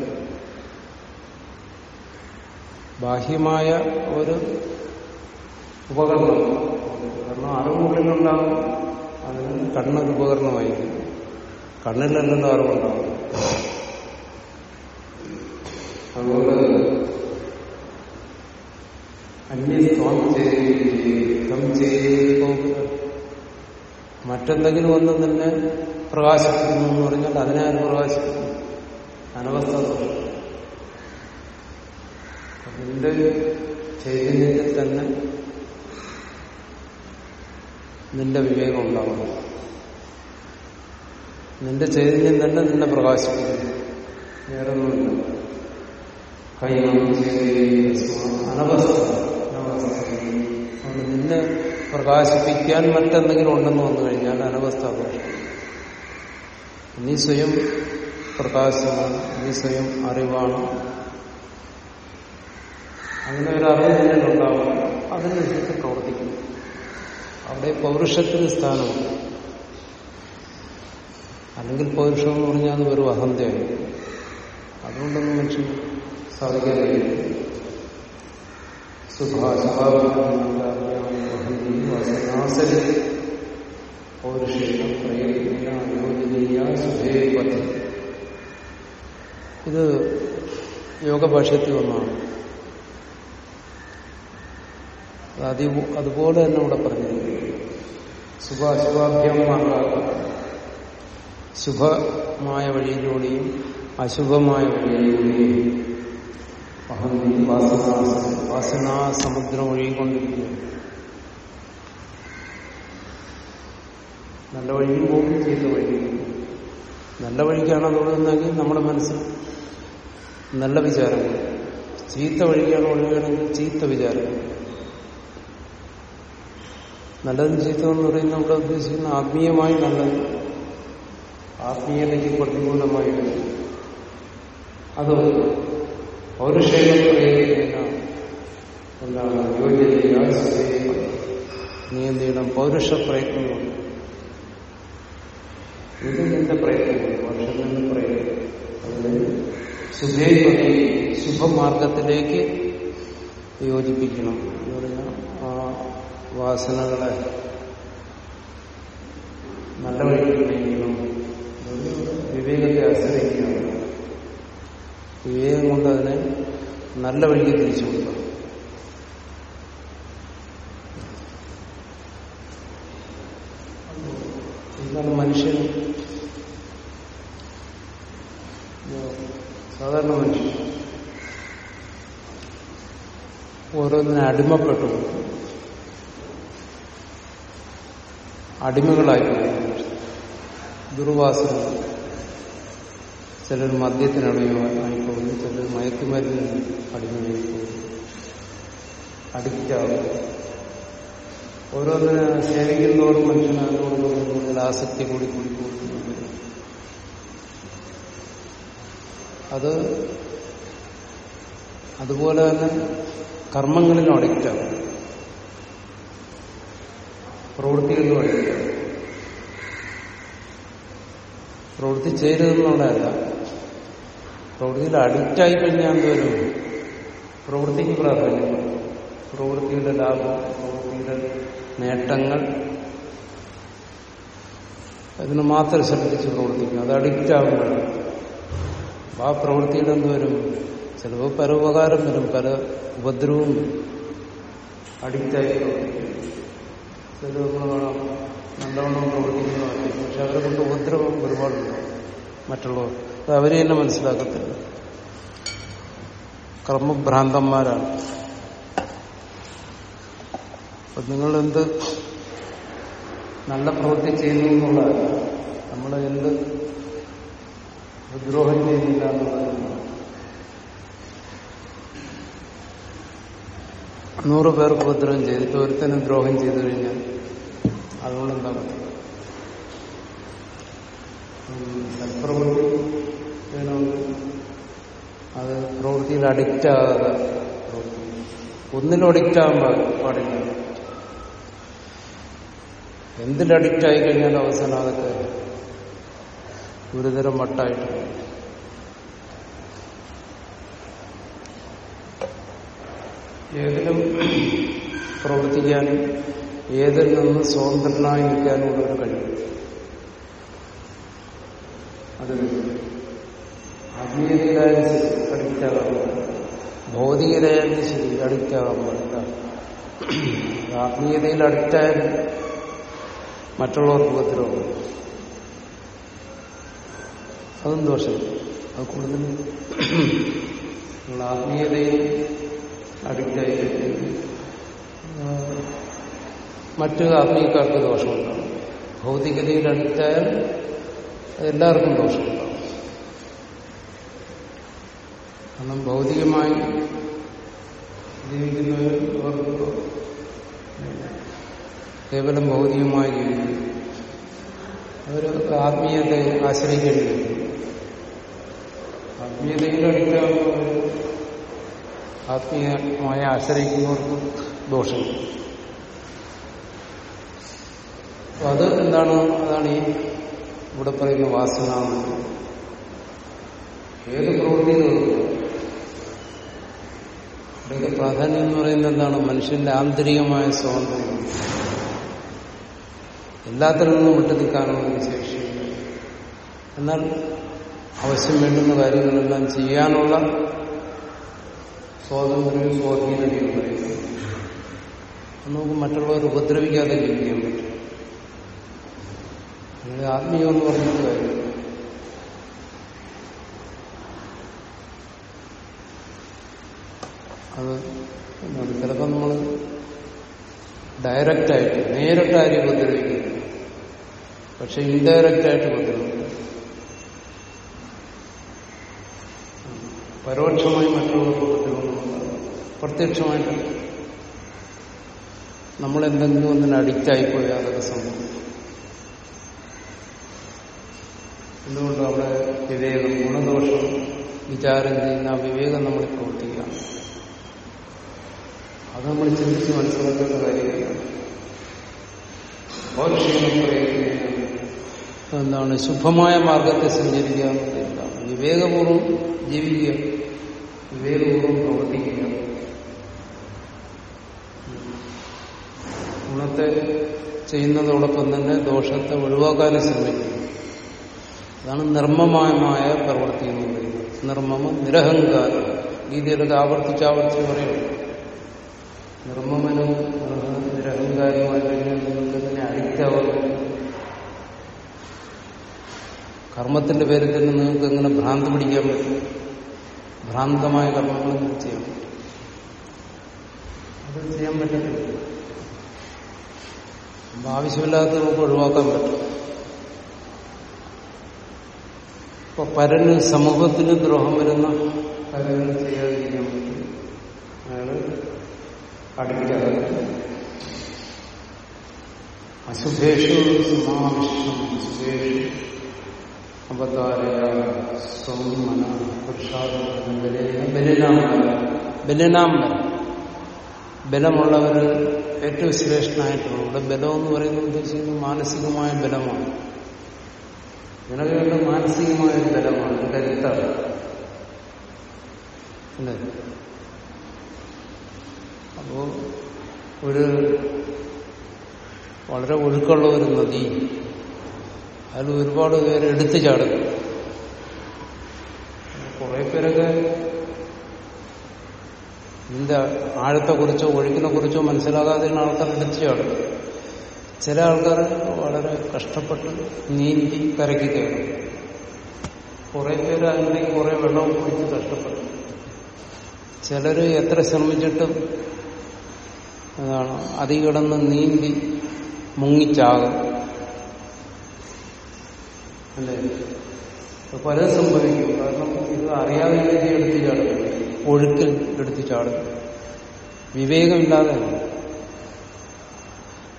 ബാഹ്യമായ ഒരു ഉപകരണം കാരണം അറിവുള്ളിലുണ്ടാകും അതിന് കണ്ണൊരു ഉപകരണമായിരിക്കും. കണ്ണിലല്ലല്ലോ അറിവുണ്ടാകും അതുകൊണ്ട് അന്യസ്വാം ചെയ്തം ചെയ്തോ മറ്റെന്തെങ്കിലും ഒന്നും നിന്നെ പ്രകാശിപ്പിക്കുന്നു എന്ന് പറഞ്ഞാൽ അതിനെ അത് പ്രകാശിപ്പിക്കുന്നു. അനവസ്ഥ നിന്റെ ചൈതന്യത്തിൽ തന്നെ നിന്റെ വിവേകം ഉണ്ടാകുന്നു നിന്റെ ചൈതന്യം തന്നെ നിന്നെ പ്രകാശിപ്പിക്കുന്നു. വേറൊന്നുമില്ല. കൈ അനവസ്ഥ. നിന്നെ പ്രകാശിപ്പിക്കാൻ മറ്റെന്തെങ്കിലും ഉണ്ടെന്ന് വന്നു കഴിഞ്ഞാൽ അനവസ്ഥ നീ സ്വയം പ്രകാശമാണ് നീ സ്വയം അറിവാണ്. അങ്ങനെ ഒരു അറിവ് നിന്നുണ്ടാവും അതിനനുസരിച്ച് പ്രവർത്തിക്കുന്നു. അവിടെ പൗരുഷത്തിന് സ്ഥാനമുണ്ട്. അല്ലെങ്കിൽ പൗരുഷം എന്ന് പറഞ്ഞാൽ അത് വെറും അഹന്തയായി അതുകൊണ്ടൊന്നും മനുഷ്യൻ സാധിക്കാൻ കഴിയില്ല സുഭാഷാസരി പൗരുഷേണം പ്രയോജന അനുയോജനീയ സുധേപതി ഇത് യോഗഭാഷ്യത്തിൽ ഒന്നാണ് അതി അതുപോലെ തന്നെ ഇവിടെ പറഞ്ഞിരിക്കുന്നു. ശുഭാശുഭാഭ്യം ശുഭമായ വഴിയിലൂടെയും അശുഭമായ വഴിയിലൂടെയും അഹന്തി സമുദ്രം ഒഴുകിക്കൊണ്ടിരിക്കുകയാണ് നല്ല വഴിയും പോകും ചെയ്ത വഴിയും നല്ല വഴിക്കാണ് ഒഴുകുന്നതെങ്കിൽ നമ്മുടെ മനസ്സിൽ നല്ല വിചാരങ്ങൾ. ചീത്ത വഴിക്കാണ് ഒഴുകുകയാണെങ്കിൽ ചീത്ത വിചാരങ്ങൾ നല്ലതും ചീത്തമെന്ന് പറയുന്ന നമ്മുടെ ഉദ്ദേശിക്കുന്ന ആത്മീയമായി നല്ലത്. ആത്മീയതയ്ക്ക് പ്രതികൂലമായി അത് പൗരുഷേകം പ്രയോഗിക്കുന്ന എന്താണ് യോജന നീ എന്ത് ചെയ്യണം? പൗരുഷ പ്രയത്നമുണ്ട് ഇത് നിന്റെ പ്രയത്നമാണ്? വർഷത്തിന്റെ പ്രയത്നം? അതിന് ശുഭേപതി ശുഭമാർഗത്തിലേക്ക് യോജിപ്പിക്കണം. എന്ന് പറഞ്ഞാൽ ആ വാസനകളെ നല്ല വഴിക്ക് വിവേകം കൊണ്ട് അതിനെ നല്ല വഴിക്ക് തിരിച്ചു കൊടുക്കണം. എന്താണ് മനുഷ്യൻ? സാധാരണ മനുഷ്യൻ. ഓരോന്നിനെ അടിമപ്പെട്ടു അടിമകളായി ദുർവാസന ചിലർ മദ്യത്തിന് അടിമയായി പോകുന്നു ചിലർ മയക്കുമരുന്നിന് അടിമയായിപ്പോകുന്നു അഡിക്റ്റാകും ഓരോന്നിനെ സേവിക്കുന്നതോടും മനുഷ്യന് അതിനോട് കൂടുതൽ ആസക്തി കൂടി കൂടി കൂടി അത് അതുപോലെ തന്നെ കർമ്മങ്ങളിലും അഡിക്റ്റാകും പ്രവൃത്തികളിലും അഡിക്റ്റാകും പ്രവൃത്തി ചെയ്തതെന്നുള്ളതല്ല പ്രവൃത്തിയിൽ അഡിക്റ്റായി കഴിഞ്ഞാൽ എന്തോരും പ്രവൃത്തിക്ക് പ്രാധാന്യം. പ്രവൃത്തിയുടെ ലാഭം പ്രവൃത്തിയുടെ നേട്ടങ്ങൾ. അതിന് മാത്രം ശ്രദ്ധിച്ച് പ്രവർത്തിക്കും. അത് അഡിക്റ്റ് ആകുമ്പോഴാണ് ആ പ്രവൃത്തിയിൽ എന്തുവരും ചിലപ്പോൾ ഉപകാരം വരും പല ഉപദ്രവവും വരും അഡിക്റ്റായി പ്രവർത്തിക്കും. ചിലപ്പോൾ നല്ലവണ്ണം പ്രവർത്തിക്കുന്നതായിരിക്കും പക്ഷെ അവരെ കൊണ്ട് ഉപദ്രവം ഒരുപാടുണ്ട് മറ്റുള്ളവർ. അത് അവരെ തന്നെ മനസ്സിലാക്കത്തില്ല. കർമ്മഭ്രാന്തന്മാരാണ്. അപ്പൊ നിങ്ങൾ എന്ത് നല്ല പ്രവൃത്തി ചെയ്യുന്നു എന്നുള്ളതല്ല. നമ്മൾ എന്ത് വിദ്രോഹം ചെയ്യുന്നില്ല എന്നുള്ളതാണ് നൂറ് പേർക്ക് ഉപദ്രവം ചെയ്തിട്ട് ഒരുത്തനും ദ്രോഹം ചെയ്തു കഴിഞ്ഞാൽ അതുകൊണ്ട് എന്താ സൽപ്രവൃത്തി അത് പ്രവൃത്തിയിൽ അഡിക്റ്റ് ആകാതെ ഒന്നിനും അഡിക്റ്റ് ആകാൻ പാടില്ല. എന്തിൽ അഡിക്റ്റ് ആയി കഴിഞ്ഞാൽ അവസാനം അതൊക്കെ ഗുരുതരം മട്ടായിട്ട് ഏതിലും പ്രവർത്തിക്കാനും ഏതിൽ നിന്ന് സ്വതന്ത്രനായി നിൽക്കാനുള്ള ഒരു കഴിവ് അത് ആത്മീയതയിലായാലും ശരി അഡിക്റ്റാകാൻ പാടില്ല ഭൗതികതയായാലും ശരി പാടില്ല ആത്മീയതയിൽ അഡിക്റ്റായാലും മറ്റുള്ളവർക്ക് ഉപദ്രവം അതും ദോഷം അത് കൂടുതൽ നിങ്ങൾ ആത്മീയതയിൽ അഡിക്റ്റായി മറ്റ് ആത്മീയക്കാർക്ക് ദോഷമുണ്ടാകും ഭൗതികതയിൽ അടുത്തായാൽ എല്ലാവർക്കും ദോഷമുണ്ടാകും കാരണം ഭൗതികമായി ജീവിക്കുന്നവർ അവർക്ക് കേവലം ഭൗതികമായി ജീവിക്കുന്നു അവർ ആത്മീയതയെ ആശ്രയിക്കേണ്ടി വരും. ആത്മീയതയിൽ അടുത്താകുമ്പോൾ ആത്മീയമായി ആശ്രയിക്കുന്നവർക്ക് ദോഷം അപ്പൊ അത് എന്താണ്? അതാണ് ഈ ഇവിടെ പറയുന്ന വാസന ഏത് പ്രവൃത്തി ഇവിടെയൊക്കെ പ്രാധാന്യം എന്ന് പറയുന്നത് എന്താണ്? മനുഷ്യന്റെ ആന്തരികമായ സ്വാതന്ത്ര്യം. എല്ലാത്തിനും നിന്നും വിട്ടു നിൽക്കാനുള്ള എന്നാൽ ആവശ്യം വേണ്ടുന്ന കാര്യങ്ങളെല്ലാം ചെയ്യാനുള്ള സ്വാതന്ത്ര്യവും സ്വാധീനതയും പറയുന്നത് നമുക്ക് മറ്റുള്ളവർ ഉപദ്രവിക്കാതെ ജീവിക്കാൻ പറ്റും. അങ്ങനെ ആത്മീയം എന്ന് പറഞ്ഞിട്ട് കാര്യം അത് എന്താണ്? ചിലപ്പോൾ നമ്മൾ ഡയറക്റ്റായിട്ട് നേരിട്ടായി ഉപദ്രവിക്കുന്നു പക്ഷെ ഇൻഡയറക്റ്റായിട്ട് ഉപദ്രവിക്കുന്നു പരോക്ഷമായി മറ്റുള്ളവർക്ക് ഉപദ്രവങ്ങളുണ്ടാകും പ്രത്യക്ഷമായിട്ട്. നമ്മളെന്തെങ്കിലും ഒന്നിന് അഡിക്റ്റായിപ്പോയാൽ അതൊക്കെ സംഭവിക്കും. എന്തുകൊണ്ട് അവിടെ വിവേകം ഗുണദോഷം വിചാരം ചെയ്യുന്ന വിവേകം നമ്മൾ പ്രവർത്തിക്കുകയാണ്. അത് നമ്മൾ ചിന്തിച്ച് മനസ്സിലാക്കേണ്ട കാര്യങ്ങളാണ് പറയുകയാണ് എന്താണ്? ശുഭമായ മാർഗത്തെ സഞ്ചരിക്കുക എന്താണ്? വിവേകപൂർവം ജീവിക്കുക വിവേകപൂർവം പ്രവർത്തിക്കുക. ഗുണത്തെ ചെയ്യുന്നതോടൊപ്പം തന്നെ ദോഷത്തെ ഒഴിവാക്കാനും ശ്രമിക്കുക. അതാണ് നിർമ്മമായ പ്രവൃത്തി എന്ന് പറയുന്നത്. നിർമ്മമ നിരഹങ്കാരം. ഗീതയിലൊക്കെ ആവർത്തിച്ച് ആവർത്തിച്ച് പറയുന്നു നിർമ്മമനും നിരഹങ്കാരമായി കഴിഞ്ഞാൽ കർമ്മത്തിന്റെ പേരിൽ തന്നെ നിങ്ങൾക്ക് എങ്ങനെ ഭ്രാന്ത് പിടിക്കാൻ പറ്റും? ഭ്രാന്തമായ കർമ്മങ്ങൾ ചെയ്യാൻ അത് ചെയ്യാൻ പറ്റത്തില്ല അപ്പൊ ആവശ്യമില്ലാത്ത നമുക്ക് ഒഴിവാക്കാൻ പറ്റും. ഇപ്പൊ പരന് സമൂഹത്തിന് ദ്രോഹം വരുന്ന കാര്യങ്ങൾ ചെയ്യാതിരിക്കാൻ പറ്റും. അയാൾ അടുപ്പിക്കാതെ അശുഭേഷു സമാവിഷ്ടം അശുഭേഷു അബദ്ധാരയ സ്വമന മന പുരുഷാർത്ഥം ബലിനാം ബലിനാം ബലമുള്ളവർ ഏറ്റവും ശ്രേഷ്ഠനായിട്ടുള്ള ഇവിടെ ബലം എന്ന് പറയുന്നത് ഉദ്ദേശിക്കുന്നത് മാനസികമായ ബലമാണ്. വേണ്ട മാനസികമായ തലമാണ് ബലമാണ്. കരുത്താണ് അപ്പോ ഒരു വളരെ ഒഴുക്കുള്ള ഒരു നദി അതിൽ ഒരുപാട് പേര് എടുത്തു ചാടുന്നു. കുറെ പേരൊക്കെ നിന്റെ ആഴത്തെ കുറിച്ചോ ഒഴുക്കിനെ കുറിച്ചോ മനസ്സിലാകാതെയാണ് ആൾക്കാർ എടുത്തു ചാടുന്നത്. ചില ആൾക്കാർ വളരെ കഷ്ടപ്പെട്ട് നീന്തി കരയ്ക്ക് കയറും കുറെ പേര് അതിലേക്ക് കുറെ വെള്ളം കുടിച്ച് കഷ്ടപ്പെട്ടു. ചിലര് എത്ര ശ്രമിച്ചിട്ടും അതാണ് അതി കിടന്ന് നീന്തി മുങ്ങിച്ചാകും. അല്ലേ? പലതും സംഭവിക്കും. കാരണം ഇത് അറിയാതെ എടുത്ത് ചാടും. ഒഴുക്കിൽ എടുത്ത് ചാടും. വിവേകമില്ലാതെ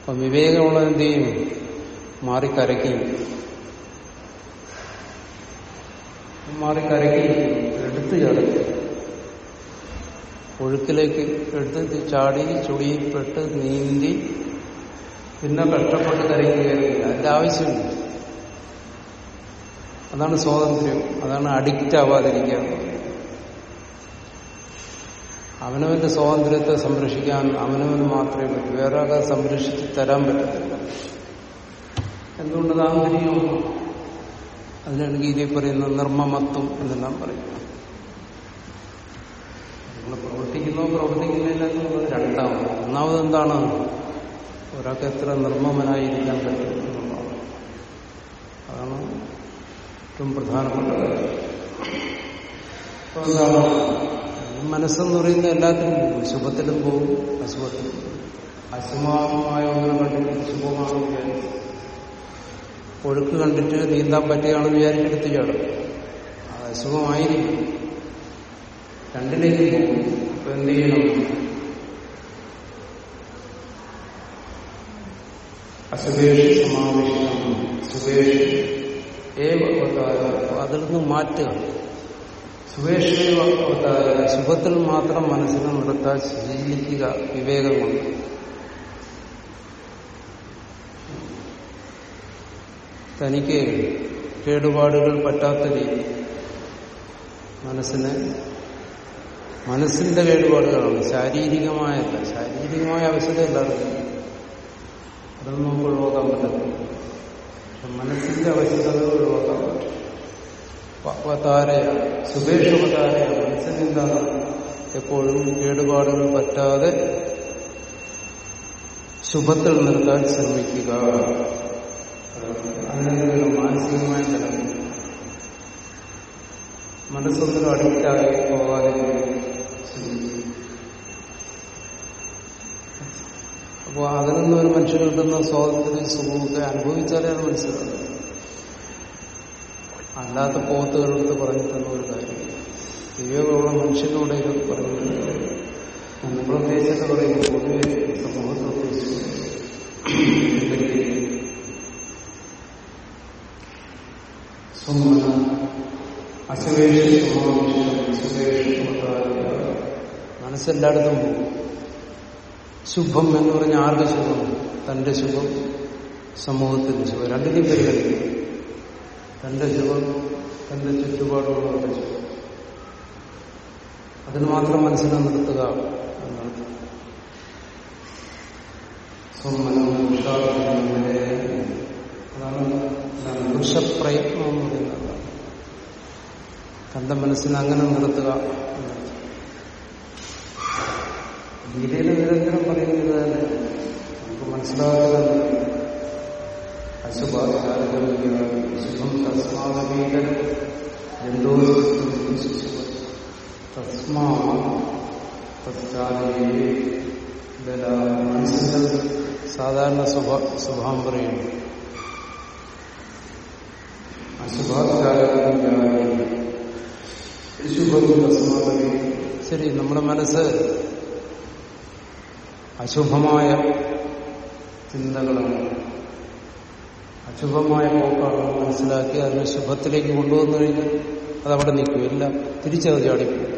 അപ്പൊ വിവേകമുള്ള എന്ത് ചെയ്യും? മാറി കരയ്ക്കും. എടുത്തു ചാടും. ഒഴുക്കിലേക്ക് എടുത്ത് ചാടി ചുടിയിൽപ്പെട്ട് നീന്തി പിന്നെ കഷ്ടപ്പെട്ട് കരയ്ക്ക് കയറിയില്ല അതിന്റെ ആവശ്യമില്ല. അതാണ് സ്വാതന്ത്ര്യം. അതാണ് അഡിക്റ്റ് ആവാതിരിക്കുക അവനവന്റെ സ്വാതന്ത്ര്യത്തെ സംരക്ഷിക്കാൻ അവനവന് മാത്രമേ പറ്റൂ. വേറെ ആകെ സംരക്ഷിച്ച് തരാൻ പറ്റത്തില്ല. എന്തുകൊണ്ട് ആന്തരികമാണ് അതിനാണ് ഗീതയിൽ പറയുന്ന നിർമ്മമത്വം എന്നെല്ലാം പറയും നമ്മൾ പ്രവർത്തിക്കുന്നോ പ്രവർത്തിക്കുന്നില്ല എന്നുള്ളത് രണ്ടാമത്. ഒന്നാമത് എന്താണ്? ഒരാൾക്ക് എത്ര നിർമ്മമനായിരിക്കാൻ പറ്റും എന്നുള്ളതാണ്. അതാണ് ഏറ്റവും പ്രധാനപ്പെട്ട കാര്യം. എന്താണ്? മനസ്സെന്ന് പറയുന്ന എല്ലാത്തിനും പോകും. ശുഭത്തിലും പോകും അശുഭത്തിലും അശുഭമായ ഒന്നിനെ കണ്ടിട്ട് ശുഭമാണെന്ന് വിചാരിച്ചു ഒഴുക്ക് കണ്ടിട്ട് നീന്താൻ പറ്റുകയാണെന്ന് വിചാരിച്ചെടുത്ത് ചാടും. അത് അശുഭമായിരിക്കും. രണ്ടിലേക്കും പോകും. അപ്പൊ എന്ത് ചെയ്യണം? അസുഖേഷ് സമാവേശം സുഖേഷ് ഏവ അതിൽ നിന്ന് മാറ്റുക. സുഖേഷേവ സുഖത്തിൽ മാത്രം മനസ്സിനെ നിർത്താൻ ശീലിക്കുക വിവേകം കൊണ്ട്. തനിക്ക് കേടുപാടുകൾ പറ്റാത്ത രീതി മനസ്സിനെ മനസ്സിന്റെ കേടുപാടുകളാണ്. ശാരീരികമായല്ല ശാരീരികമായ ആവശ്യത എല്ലാവർക്കും അതൊന്നും നമുക്ക് ഒഴിവാക്കാൻ പറ്റത്തില്ല. മനസ്സിന്റെ ആവശ്യകത ഒഴിവാക്കാൻ പറ്റും വതാരയ സുഖേഷവതാരയ മനസ്സിന് എന്താണ് എപ്പോഴും കേടുപാടുകൾ പറ്റാതെ ശുഭത്തിൽ നിർത്താൻ ശ്രമിക്കുക. അതിനെന്തെങ്കിലും മാനസികമായ തലം മനസ്സൊന്നും അഡിക്റ്റായി പോകാതെ അപ്പോൾ അതിൽ നിന്ന് ഒരു മനുഷ്യൻ കിട്ടുന്ന സ്വാതന്ത്ര്യം സുഖമൊക്കെ അനുഭവിച്ചാലേ അത് മനസ്സിലാകും അല്ലാത്ത പോത്തുകളെടുത്ത് പറഞ്ഞിട്ടൊന്നും ഒരു കാര്യമില്ല വിവേകമുള്ള മനുഷ്യനോട് ഇത് പറഞ്ഞിട്ടുണ്ട്. നമ്മുടെ ഉദ്ദേശിച്ചത് പറയുന്നത് പൊതുവെ സമൂഹത്തെ ഉദ്ദേശിച്ചു മനസ്സെല്ലായിടത്തും പോകും ശുഭം എന്ന് പറഞ്ഞ ആർക്ക് ശുഭം? തന്റെ ശുഭം സമൂഹത്തിന്റെ ശുഭം. രണ്ടിനെയും പരിഗണിക്കും തന്റെ ശുഭം തന്റെ ചുറ്റുപാടുള്ളവരുടെ ശിവം അതിന് മാത്രം മനസ്സിനെ നിർത്തുക എന്നാണ്. അതാണ് വൃഷപ്രയത്നം എന്ന് പറയുന്നത് തന്റെ മനസ്സിനെ അങ്ങനെ നിർത്തുക ഗീതയിലെ നിരന്തരം പറയുന്നത് തന്നെ നമുക്ക് മനസ്സിലാകുന്നത് അശുഭ ശുഭം തസ്മാവീതൻ എന്തോ തസ്മാ മനസ്സിന്റെ സാധാരണ സ്വഭ സ്വഭാവം പറയുന്നു ശരി നമ്മുടെ മനസ്സ് അശുഭമായ ചിന്തകളാണ്. അശുഭമായ പോക്കാണെന്ന് മനസ്സിലാക്കി അതിനെ ശുഭത്തിലേക്ക് കൊണ്ടുവന്നു കഴിഞ്ഞാൽ അതവിടെ നിൽക്കുകയില്ല തിരിച്ചത് ചാടിപ്പോകും.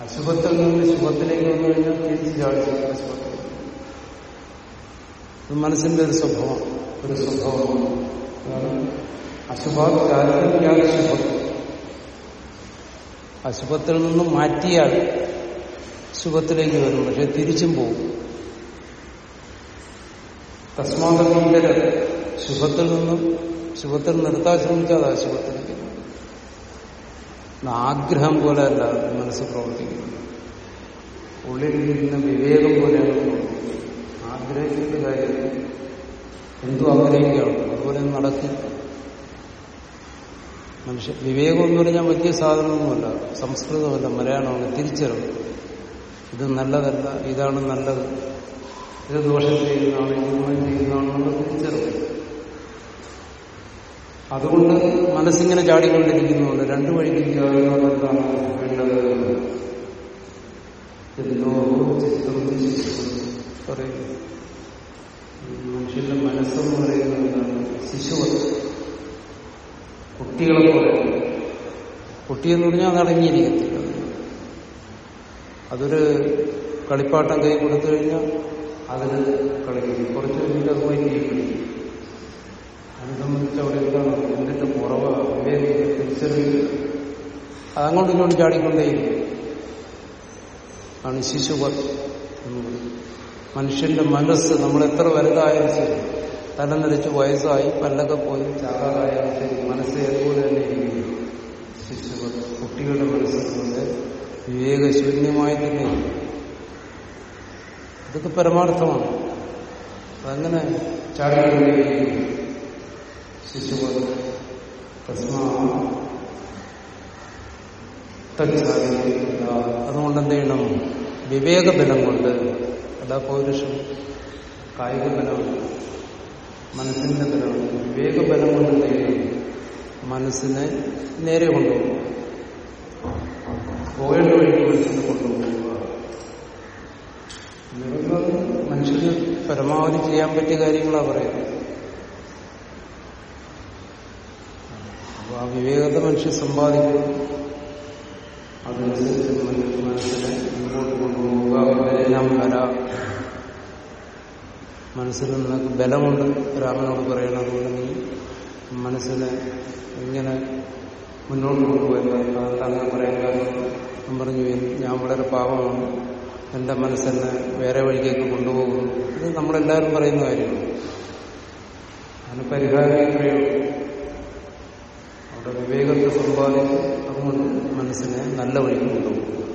അശുഭത്തിൽ നിന്ന് ശുഭത്തിലേക്ക് വന്നു കഴിഞ്ഞാൽ തിരിച്ച് ചാടിച്ചിട്ട് അശുഭത്തിൽ. ഇത് മനസ്സിന്റെ ഒരു സ്വഭാവം ഒരു സ്വഭാവമാണ്. അതാണ് അശുഭാചാരം ശുഭം. അശുഭത്തിൽ നിന്നും മാറ്റിയാൽ ശുഭത്തിലേക്ക് വരും. പക്ഷെ തിരിച്ചും പോകും. തസ്മാതീകര ശുഭത്തിൽ നിന്നും ശുഭത്തിൽ നിർത്താൻ ശ്രമിച്ചാൽ അത് അശുഭത്തിലേക്ക് ആഗ്രഹം പോലെ അല്ല മനസ്സ് പ്രവർത്തിക്കുന്നത്. ഉള്ളിലിരിക്കുന്ന വിവേകം പോലെയാണ് ആഗ്രഹിക്കുന്ന കാര്യം എന്തു ആഗ്രഹിക്കുകയാണ് അതുപോലെ നടക്കി. മനുഷ്യ വിവേകം എന്ന് പറഞ്ഞാൽ വലിയ സാധനമൊന്നുമല്ല. സംസ്കൃതമല്ല മലയാളമല്ല തിരിച്ചറിവ്. ഇത് നല്ലതല്ല ഇതാണ് നല്ലത്. ഇത് ദോഷം ചെയ്യുന്നതാണ് ഇത് ഗുണം ചെയ്യുന്നതാണെന്നുള്ള തിരിച്ചറിവ് അതുകൊണ്ട് മനസ്സിങ്ങനെ ചാടിക്കൊണ്ടിരിക്കുന്നുണ്ട് രണ്ടു വഴിക്കും എന്താണ് വേണ്ടത് എന്നോ ചിത്രം പറയുന്നു. മനുഷ്യന്റെ മനസ്സെന്ന് പറയുന്നത് എന്താണ്? ശിശുവത്. കുട്ടികളെ പോലെ. കുട്ടിയെന്ന് പറഞ്ഞാൽ അത് അടങ്ങിയിരിക്കത്തില്ല. അതൊരു കളിപ്പാട്ടം കൈ കൊടുത്തു കഴിഞ്ഞാൽ അതിന് കളിക്കും കുറച്ച് കഴിഞ്ഞിട്ട് അത് പിടിക്കും അതിനെ സംബന്ധിച്ച് അവിടെ എന്താണ് എന്നിട്ട് കുറവ് വിവേകം തിരിച്ചറിയില്ല അതങ്ങോട്ടും ഇങ്ങോട്ടും ചാടിക്കൊണ്ടേയില്ല ആണ് ശിശുവത് മനുഷ്യന്റെ മനസ്സ് നമ്മൾ എത്ര വലുതായാലും ശരി തലനിരച്ച് വയസ്സായി പല്ലൊക്കെ പോയി ചാകാറായാലും ശരി മനസ്സ് ഏതുപോലെ തന്നെ ഇരിക്കുന്നു. ശിശുവത് കുട്ടികളുടെ മനസ്സിൽ വിവേകശൂന്യമായി തന്നെ. ഇതൊക്കെ പരമാർത്ഥമാണ്. അതങ്ങനെ ചാടിക്കൊണ്ടിരിക്കും തച്ചാലില്ല അതുകൊണ്ട് എന്ത് ചെയ്യണം വിവേകബലം കൊണ്ട് അതാ പൗരുഷം കായിക ബലമാണ് മനസ്സിന്റെ ബലമാണ് വിവേകബലം കൊണ്ട് എന്ത് ചെയ്യണം മനസ്സിനെ നേരെ കൊണ്ടുപോകും പോകേണ്ട വഴിക്ക് മനസ്സിനെ കൊണ്ടുപോകുക എന്നുള്ളത് മനുഷ്യന് പരമാവധി ചെയ്യാൻ പറ്റിയ കാര്യങ്ങളാണ് പറയുന്നത്. അപ്പൊ ആ വിവേകത മനുഷ്യൻ സമ്പാദിക്കും. അതനുസരിച്ച് മനസ്സിനെ മുമ്പോട്ട് കൊണ്ടുപോവുക. അവരെല്ലാം വര. മനസ്സിൽ നിനക്ക് ബലമുണ്ട്. രാമനോട് പറയണം അതുകൊണ്ട് നീ മനസ്സിനെ ഇങ്ങനെ മുന്നോട്ട് കൊണ്ടുപോയത് അതുകൊണ്ട് അങ്ങനെ പറയാൻ കാരണം പറഞ്ഞു ഞാൻ വളരെ പാവമാണ് എന്റെ മനസ്സെന്നെ വേറെ വഴിക്കേക്ക് കൊണ്ടുപോകും ഇത് നമ്മളെല്ലാവരും പറയുന്ന കാര്യമാണ്. അതിന് പരിഹാരം ഇത്രയേ ഉള്ളൂ അവിടെ വിവേകത്തെ സമ്പാദിച്ച് അതുകൊണ്ട് മനസ്സിനെ നല്ല വഴിക്ക് കൊണ്ടുപോകും